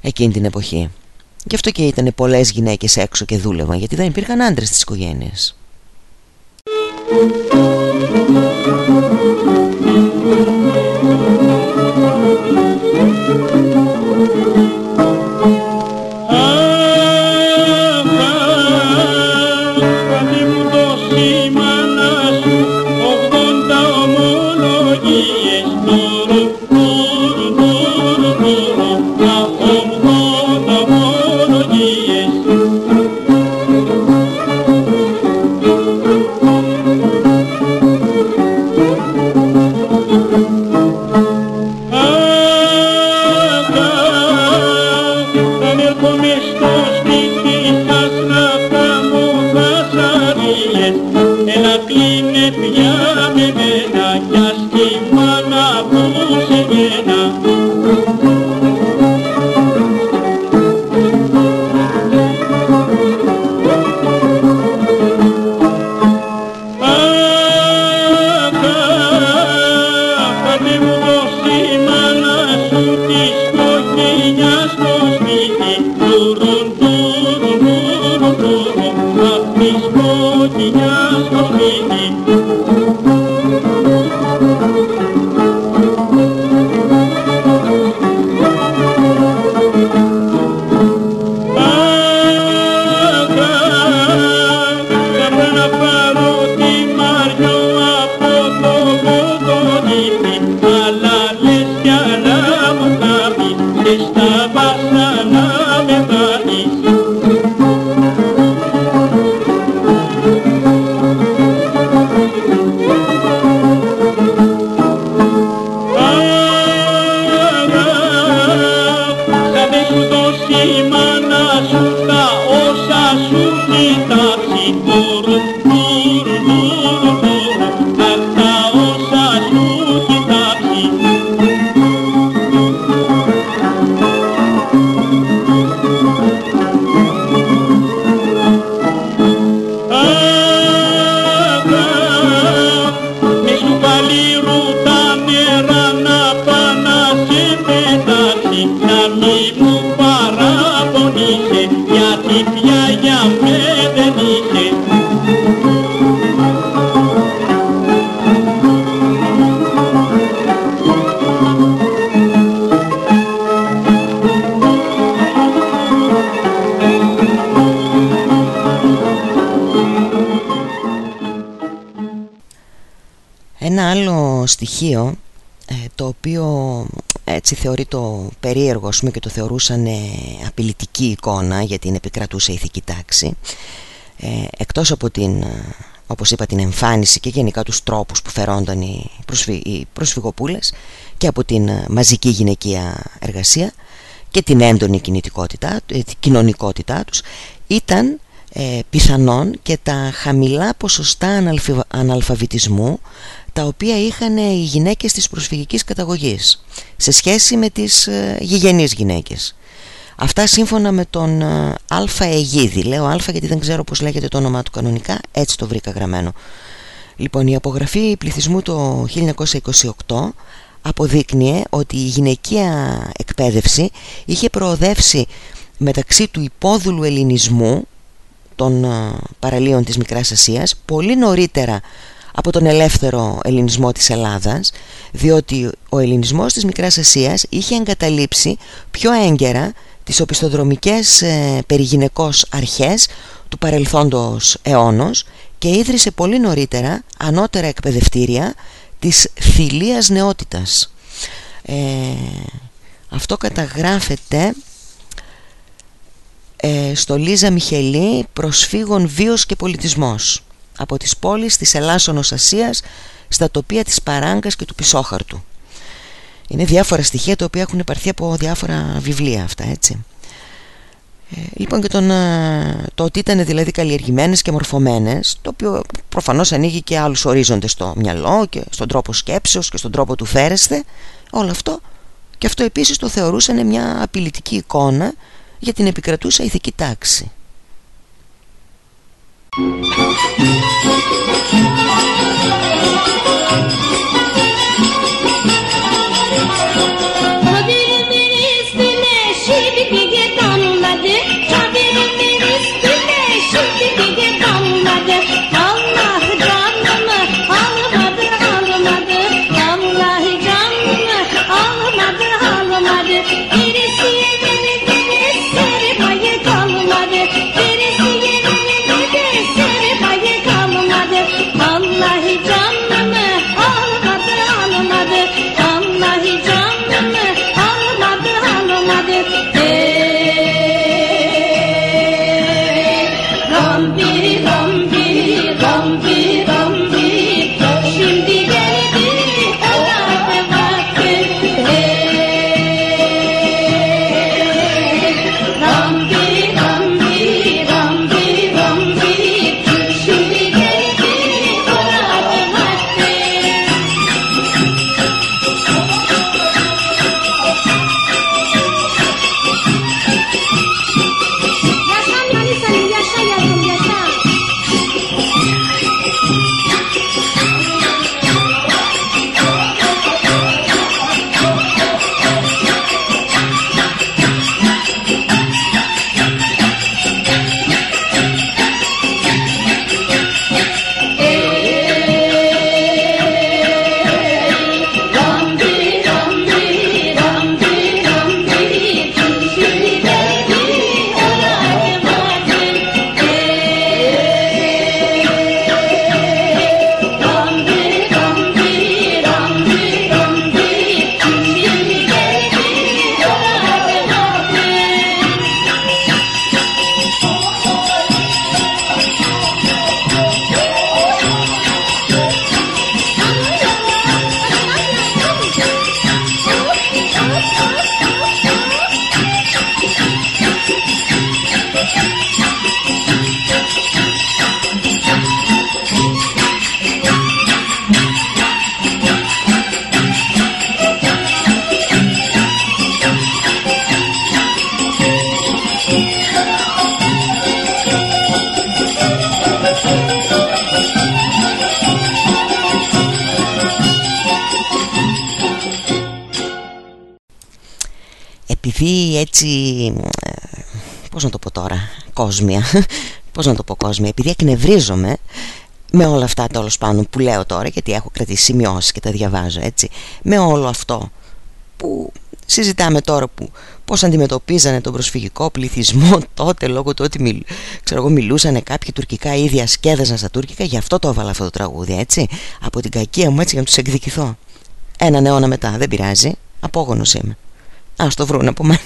S1: εκείνη την εποχή. Γι' αυτό και ήταν πολλές γυναίκες έξω και δούλευαν γιατί δεν υπήρχαν άντρες στις οικογένειες στοιχείο ε, το οποίο έτσι θεωρεί το περίεργο πούμε, και το θεωρούσαν απειλητική εικόνα γιατί την επικρατούσε ηθική τάξη ε, εκτός από την όπως είπα την εμφάνιση και γενικά τους τρόπους που φερόνταν οι, προσφυ... οι προσφυγοπούλες και από την μαζική γυναικεία εργασία και την έντονη κινητικότητα, την κοινωνικότητά τους ήταν ε, πιθανόν και τα χαμηλά ποσοστά αναλφαβητισμού τα οποία είχαν οι γυναίκες της προσφυγικής καταγωγής σε σχέση με τις ε, γηγενείς γυναίκες. Αυτά σύμφωνα με τον ε, Αλφα Αιγίδη. Λέω Αλφα γιατί δεν ξέρω πώς λέγεται το όνομά του κανονικά, έτσι το βρήκα γραμμένο. Λοιπόν, η απογραφή πληθυσμού το 1928 αποδείκνυε ότι η γυναικεία εκπαίδευση είχε προοδεύσει μεταξύ του υπόδουλου ελληνισμού των ε, παραλίων της Μικράς Ασίας πολύ νωρίτερα από τον ελεύθερο ελληνισμό της Ελλάδας διότι ο ελληνισμός της Μικράς Ασίας είχε εγκαταλείψει πιο έγκαιρα τις οπισθοδρομικές ε, περιγυναικώς αρχές του παρελθόντος αιώνος και ίδρυσε πολύ νωρίτερα ανώτερα εκπαιδευτήρια της θηλίας νεότητας. Ε, αυτό καταγράφεται ε, στο Λίζα Μιχελή προσφύγων βίος και πολιτισμός από τις πόλεις της Ελλάσσονος Ασίας στα τοπία της Παράγκας και του Πισόχαρτου. Είναι διάφορα στοιχεία τα οποία έχουν υπαρθεί από διάφορα βιβλία αυτά έτσι. Ε, Λοιπόν και τον, ε, το ότι ήταν δηλαδή καλλιεργημένες και μορφωμένες το οποίο προφανώς ανοίγει και άλλους ορίζοντες στο μυαλό και στον τρόπο σκέψεως και στον τρόπο του φέρεστε όλο αυτό και αυτό επίσης το θεωρούσαν μια απειλητική εικόνα για την επικρατούσα ηθική τάξη フフフフ。Κόσμια. Πώς να το πω κόσμια Επειδή εκνευρίζομαι με όλα αυτά τέλος πάνω που λέω τώρα Γιατί έχω κρατήσει σημειώσεις και τα διαβάζω έτσι Με όλο αυτό που συζητάμε τώρα που πώς αντιμετωπίζανε τον προσφυγικό πληθυσμό τότε λόγω του ότι μιλ, ξέρω εγώ, μιλούσαν κάποιοι τουρκικά ή διασκέδαζαν στα τουρκικά γι' αυτό το έβαλα αυτό το τραγούδι έτσι από την κακία μου έτσι για να τους εκδικηθώ. Έναν αιώνα μετά δεν πειράζει απόγονος είμαι ας το βρουν από μένα.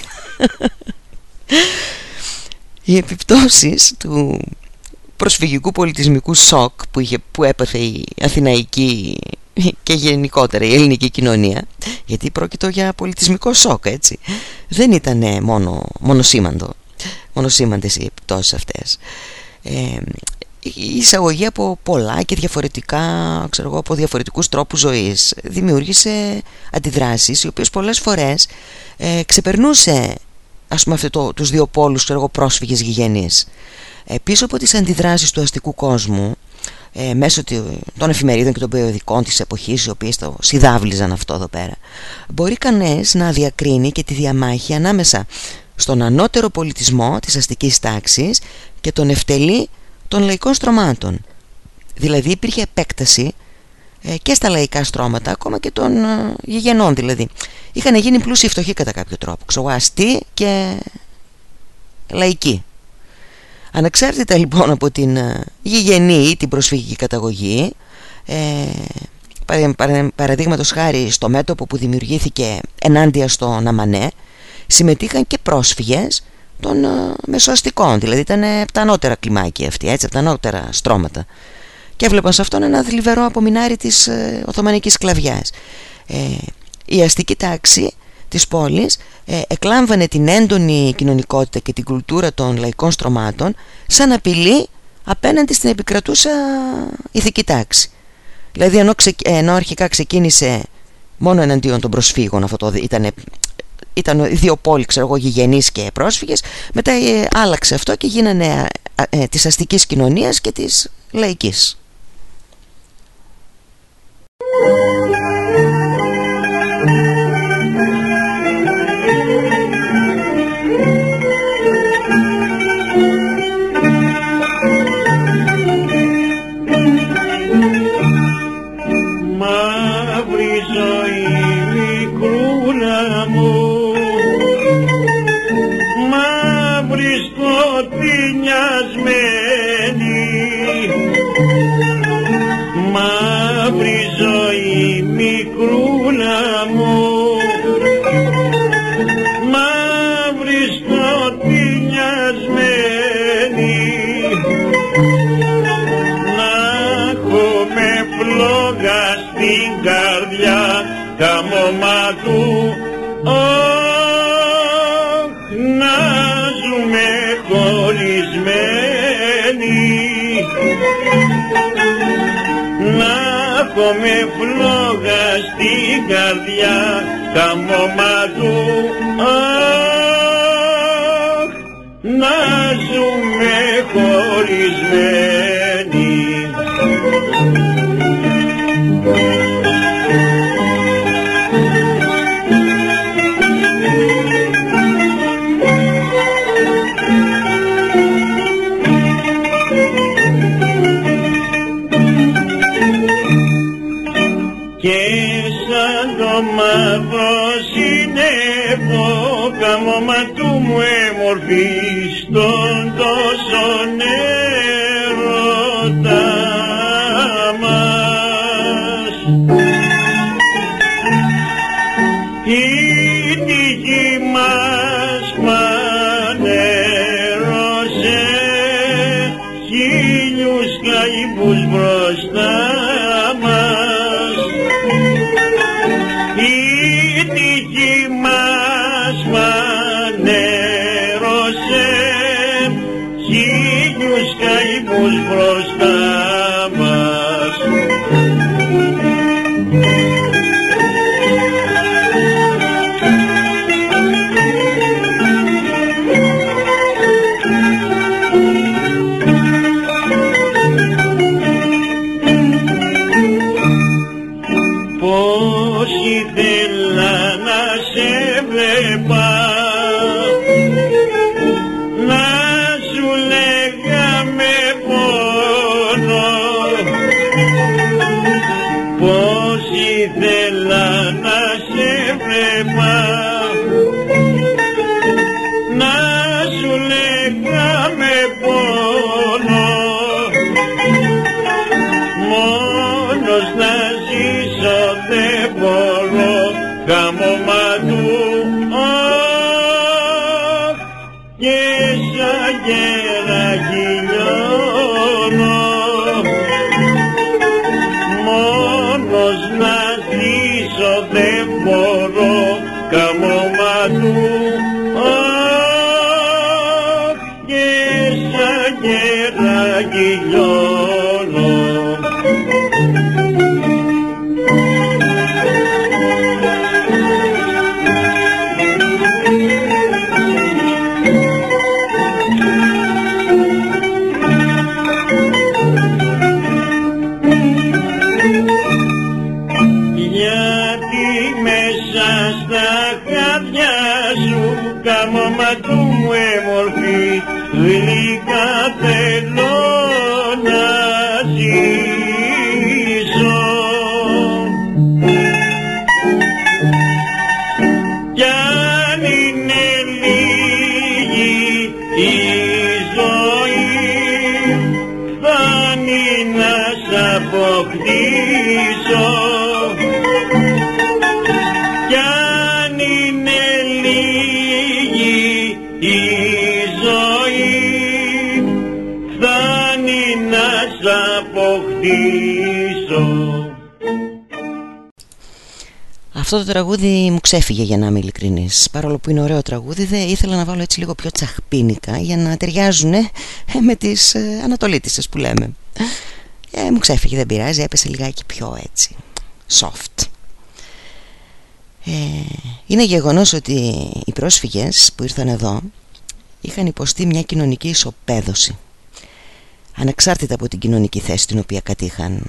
S1: Οι επιπτώσεις του προσφυγικού πολιτισμικού σοκ που, είχε, που έπαθε η αθηναϊκή και γενικότερα η ελληνική κοινωνία γιατί πρόκειτο για πολιτισμικό σοκ έτσι δεν ήταν μόνο, μόνο σήμαντο μονοσήμαντες οι επιπτώσεις αυτές. Ε, η εισαγωγή από πολλά και διαφορετικά ξέρω εγώ, από διαφορετικούς τρόπους ζωής. Δημιούργησε αντιδράσεις οι οποίες πολλές φορές ε, ξεπερνούσε ας πούμε αυτό το, τους δύο πόλους ξέρω εγώ, πρόσφυγες γηγενείς. Ε, πίσω από τις αντιδράσεις του αστικού κόσμου ε, μέσω των εφημερίδων και των περιοδικών της εποχής οι οποίες το συδάβλιζαν αυτό εδώ πέρα μπορεί κανείς να διακρίνει και τη διαμάχη ανάμεσα στον ανώτερο πολιτισμό της αστικής τάξης και τον ευτελή των λαϊκών στρωμάτων. Δηλαδή υπήρχε επέκταση ε, και στα λαϊκά στρώματα ακόμα και των ε, γηγενών δηλαδή. Είχαν γίνει πλούσιοι φτωχοί κατά κάποιο τρόπο ξογαστοί και λαϊκοί. Ανεξάρτητα λοιπόν από την ε, γηγενή ή την προσφυγική καταγωγή ε, παραδείγματος χάρη στο μέτωπο που δημιουργήθηκε ενάντια στο Ναμανέ συμμετείχαν και πρόσφυγες των ε, μεσοαστικών. Δηλαδή ήταν από τα ανώτερα κλιμάκια αυτοί έτσι, από τα ανώτερα στρώματα. Και έβλεπαν σε αυτόν ένα θλιβερό απομεινάρι της ε, Οθωμανικής σκλαβιάς. Ε, η αστική τάξη της πόλης ε, εκλάμβανε την έντονη κοινωνικότητα και την κουλτούρα των λαϊκών στρωμάτων σαν απειλή απέναντι στην επικρατούσα ηθική τάξη. Δηλαδή ενώ, ξε, ενώ αρχικά ξεκίνησε μόνο εναντίον των προσφύγων αυτό το ήταν, ήταν δύο πόλοι ξέρω εγώ γηγενείς και πρόσφυγες μετά ε, άλλαξε αυτό και γίνανε ε, της αστικής κοινωνίας και της λαϊκής.
S2: Χαμόμα του Αχ, να ζούμε χωρισμένοι Να έχουμε φλόγα στην καρδιά χαμόμα του Αχ, να
S1: Αυτό το τραγούδι μου ξέφυγε για να είμαι ειλικρινής. Παρόλο που είναι ωραίο τραγούδι δεν ήθελα να βάλω έτσι λίγο πιο τσαχπίνικα Για να ταιριάζουν ε, με τις ε, ανατολίτισες που λέμε. Ε, Μου ξέφυγε δεν πειράζει έπεσε λιγάκι πιο έτσι Soft. Ε, Είναι γεγονός ότι οι πρόσφυγες που ήρθαν εδώ Είχαν υποστεί μια κοινωνική ισοπαίδωση Ανεξάρτητα από την κοινωνική θέση την οποία κατήχαν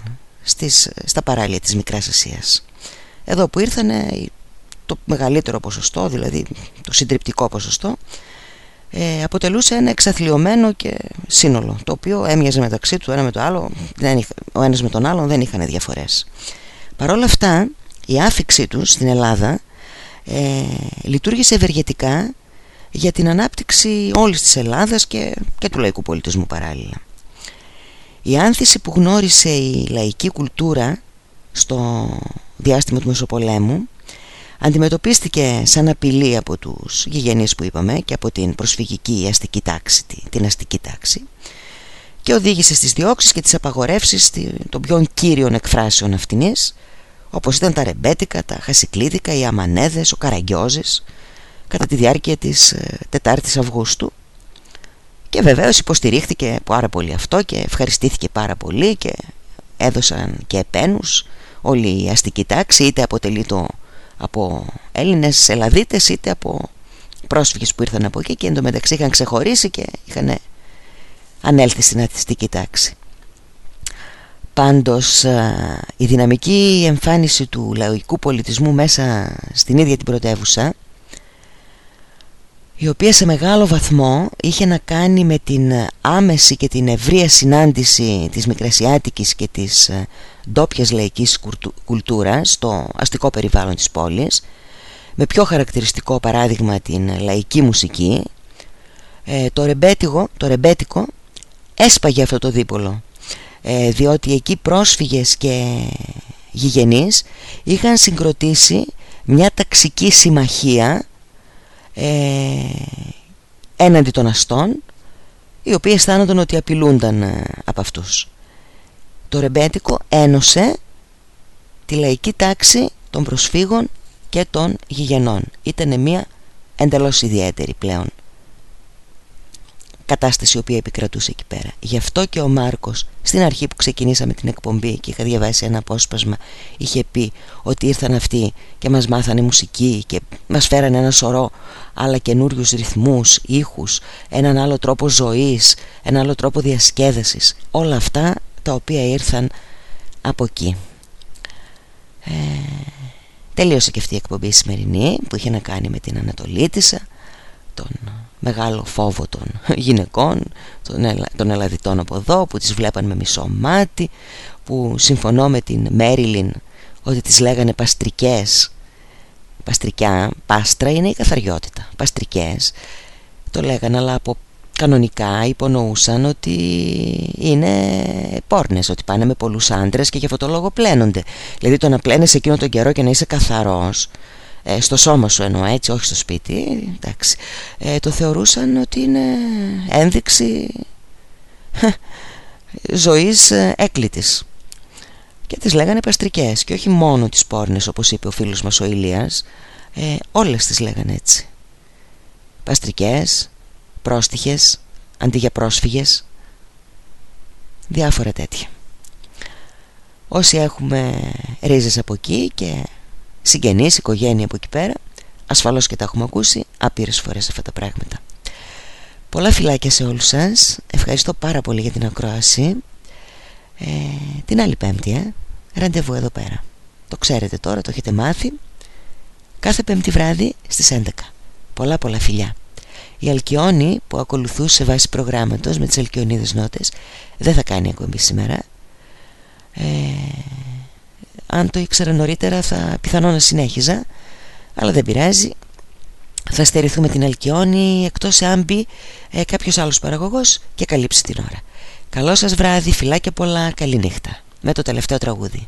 S1: στις, στα παράλια της Μικράς Ασίας εδώ που ήρθανε το μεγαλύτερο ποσοστό, δηλαδή το συντριπτικό ποσοστό ε, αποτελούσε ένα εξαθλειωμένο και σύνολο το οποίο έμοιαζε μεταξύ του ένα με το άλλο δεν είχα, ο ένας με τον άλλον δεν είχαν διαφορές. Παρ' όλα αυτά η άφηξή τους στην Ελλάδα ε, λειτουργήσε ευεργετικά για την ανάπτυξη όλης της Ελλάδας και, και του λαϊκού πολιτισμού παράλληλα. Η άνθηση που γνώρισε η λαϊκή κουλτούρα στο διάστημα του Μεσοπολέμου αντιμετωπίστηκε σαν απειλή από τους γηγενείς που είπαμε και από την προσφυγική αστική τάξη, την αστική τάξη και οδήγησε στις διώξεις και τις απαγορεύσεις των πιο κύριων εκφράσεων αυτινής όπως ήταν τα ρεμπέτικα, τα χασικλίδικα, οι αμανέδες, ο καραγκιόζης κατά τη διάρκεια της 4ης ε, Αυγούστου. Και βεβαίως υποστηρίχθηκε πάρα πολύ αυτό και ευχαριστήθηκε πάρα πολύ και έδωσαν και επένους όλη η αστική τάξη είτε αποτελεί το από Έλληνες Ελλαδίτες είτε από πρόσφυγες που ήρθαν από εκεί και εντωμεταξύ είχαν ξεχωρίσει και είχαν ανέλθει στην αστική τάξη. Πάντως η δυναμική εμφάνιση του λαϊκού πολιτισμού μέσα στην ίδια την πρωτεύουσα η οποία σε μεγάλο βαθμό είχε να κάνει με την άμεση και την ευρεία συνάντηση της Μικρασιάτικης και της ε, ντόπιας λαϊκής κουλτούρας στο αστικό περιβάλλον της πόλης με πιο χαρακτηριστικό παράδειγμα την λαϊκή μουσική ε, το, ρεμπέτικο, το ρεμπέτικο έσπαγε αυτό το δίπολο ε, διότι εκεί πρόσφυγες και γηγενείς είχαν συγκροτήσει μια ταξική συμμαχία ε, έναντι των αστών οι οποίοι αισθάνονταν ότι απειλούνταν ε, από αυτούς. Το ρεμπέτικο ένωσε τη λαϊκή τάξη των προσφύγων και των γηγενών. Ήταν μια εντελώς ιδιαίτερη πλέον κατάσταση η οποία επικρατούσε εκεί πέρα. Γι' αυτό και ο Μάρκος στην αρχή που ξεκινήσαμε την εκπομπή και είχα διαβάσει ένα απόσπασμα είχε πει ότι ήρθαν αυτοί και μας μάθανε μουσική και μας φέρανε ένα σωρό άλλα καινούριους ρυθμούς, ήχους, έναν άλλο τρόπο ζωής, έναν άλλο τρόπο διασκέδασης. Όλα αυτά τα οποία ήρθαν από εκεί. Ε, τελείωσε και αυτή η εκπομπή σημερινή που είχε να κάνει με την Ανατολίτησα, τον μεγάλο φόβο των γυναικών των, ελα, των Ελλαδιτών από εδώ που τις βλέπαν με μισό μάτι που συμφωνώ με την Μέριλιν ότι τις λέγανε παστρικές παστρικιά, πάστρα είναι η καθαριότητα παστρικές το λέγανε αλλά από κανονικά υπονοούσαν ότι είναι πόρνες ότι πάνε με πολλούς άντρες και για αυτό το λόγο πλένονται. Δηλαδή το να πλένεσαι εκείνο τον καιρό και να είσαι καθαρός ε, στο σώμα σου εννοώ έτσι όχι στο σπίτι εντάξει, ε, το θεωρούσαν ότι είναι ένδειξη ζωής ε, έκλητης. Και τις λέγανε παστρικές και όχι μόνο τις πόρνες όπως είπε ο φίλος μας ο Ηλίας ε, όλες τις λέγανε έτσι. Παστρικές, πρόστιχες, αντί για πρόσφυγες. Διάφορα τέτοια. Όσοι έχουμε ρίζες από εκεί και συγγενείς, οικογένεια από εκεί πέρα ασφαλώς και τα έχουμε ακούσει άπειρες φορές αυτά τα πράγματα. Πολλά φιλάκια σε όλους σας. Ευχαριστώ πάρα πολύ για την ακρόαση. Ε, την άλλη πέμπτη ε, ραντεβού εδώ πέρα. Το ξέρετε τώρα, το έχετε μάθει. Κάθε πέμπτη βράδυ στις 11 πολλά πολλά φιλιά η Αλκιόνη που ακολουθούσε βάση προγράμματος με τις Αλκιονίδες νότες δεν θα κάνει ακόμη σήμερα. Ε, αν το ήξερα νωρίτερα θα πιθανόν να συνέχιζα αλλά δεν πειράζει. Θα στερηθούμε την Αλκιόνη εκτός εάν μπει ε, κάποιος άλλος παραγωγός και καλύψει την ώρα. Καλό σας βράδυ, φιλάκια πολλά, καλή νύχτα. Με το τελευταίο τραγούδι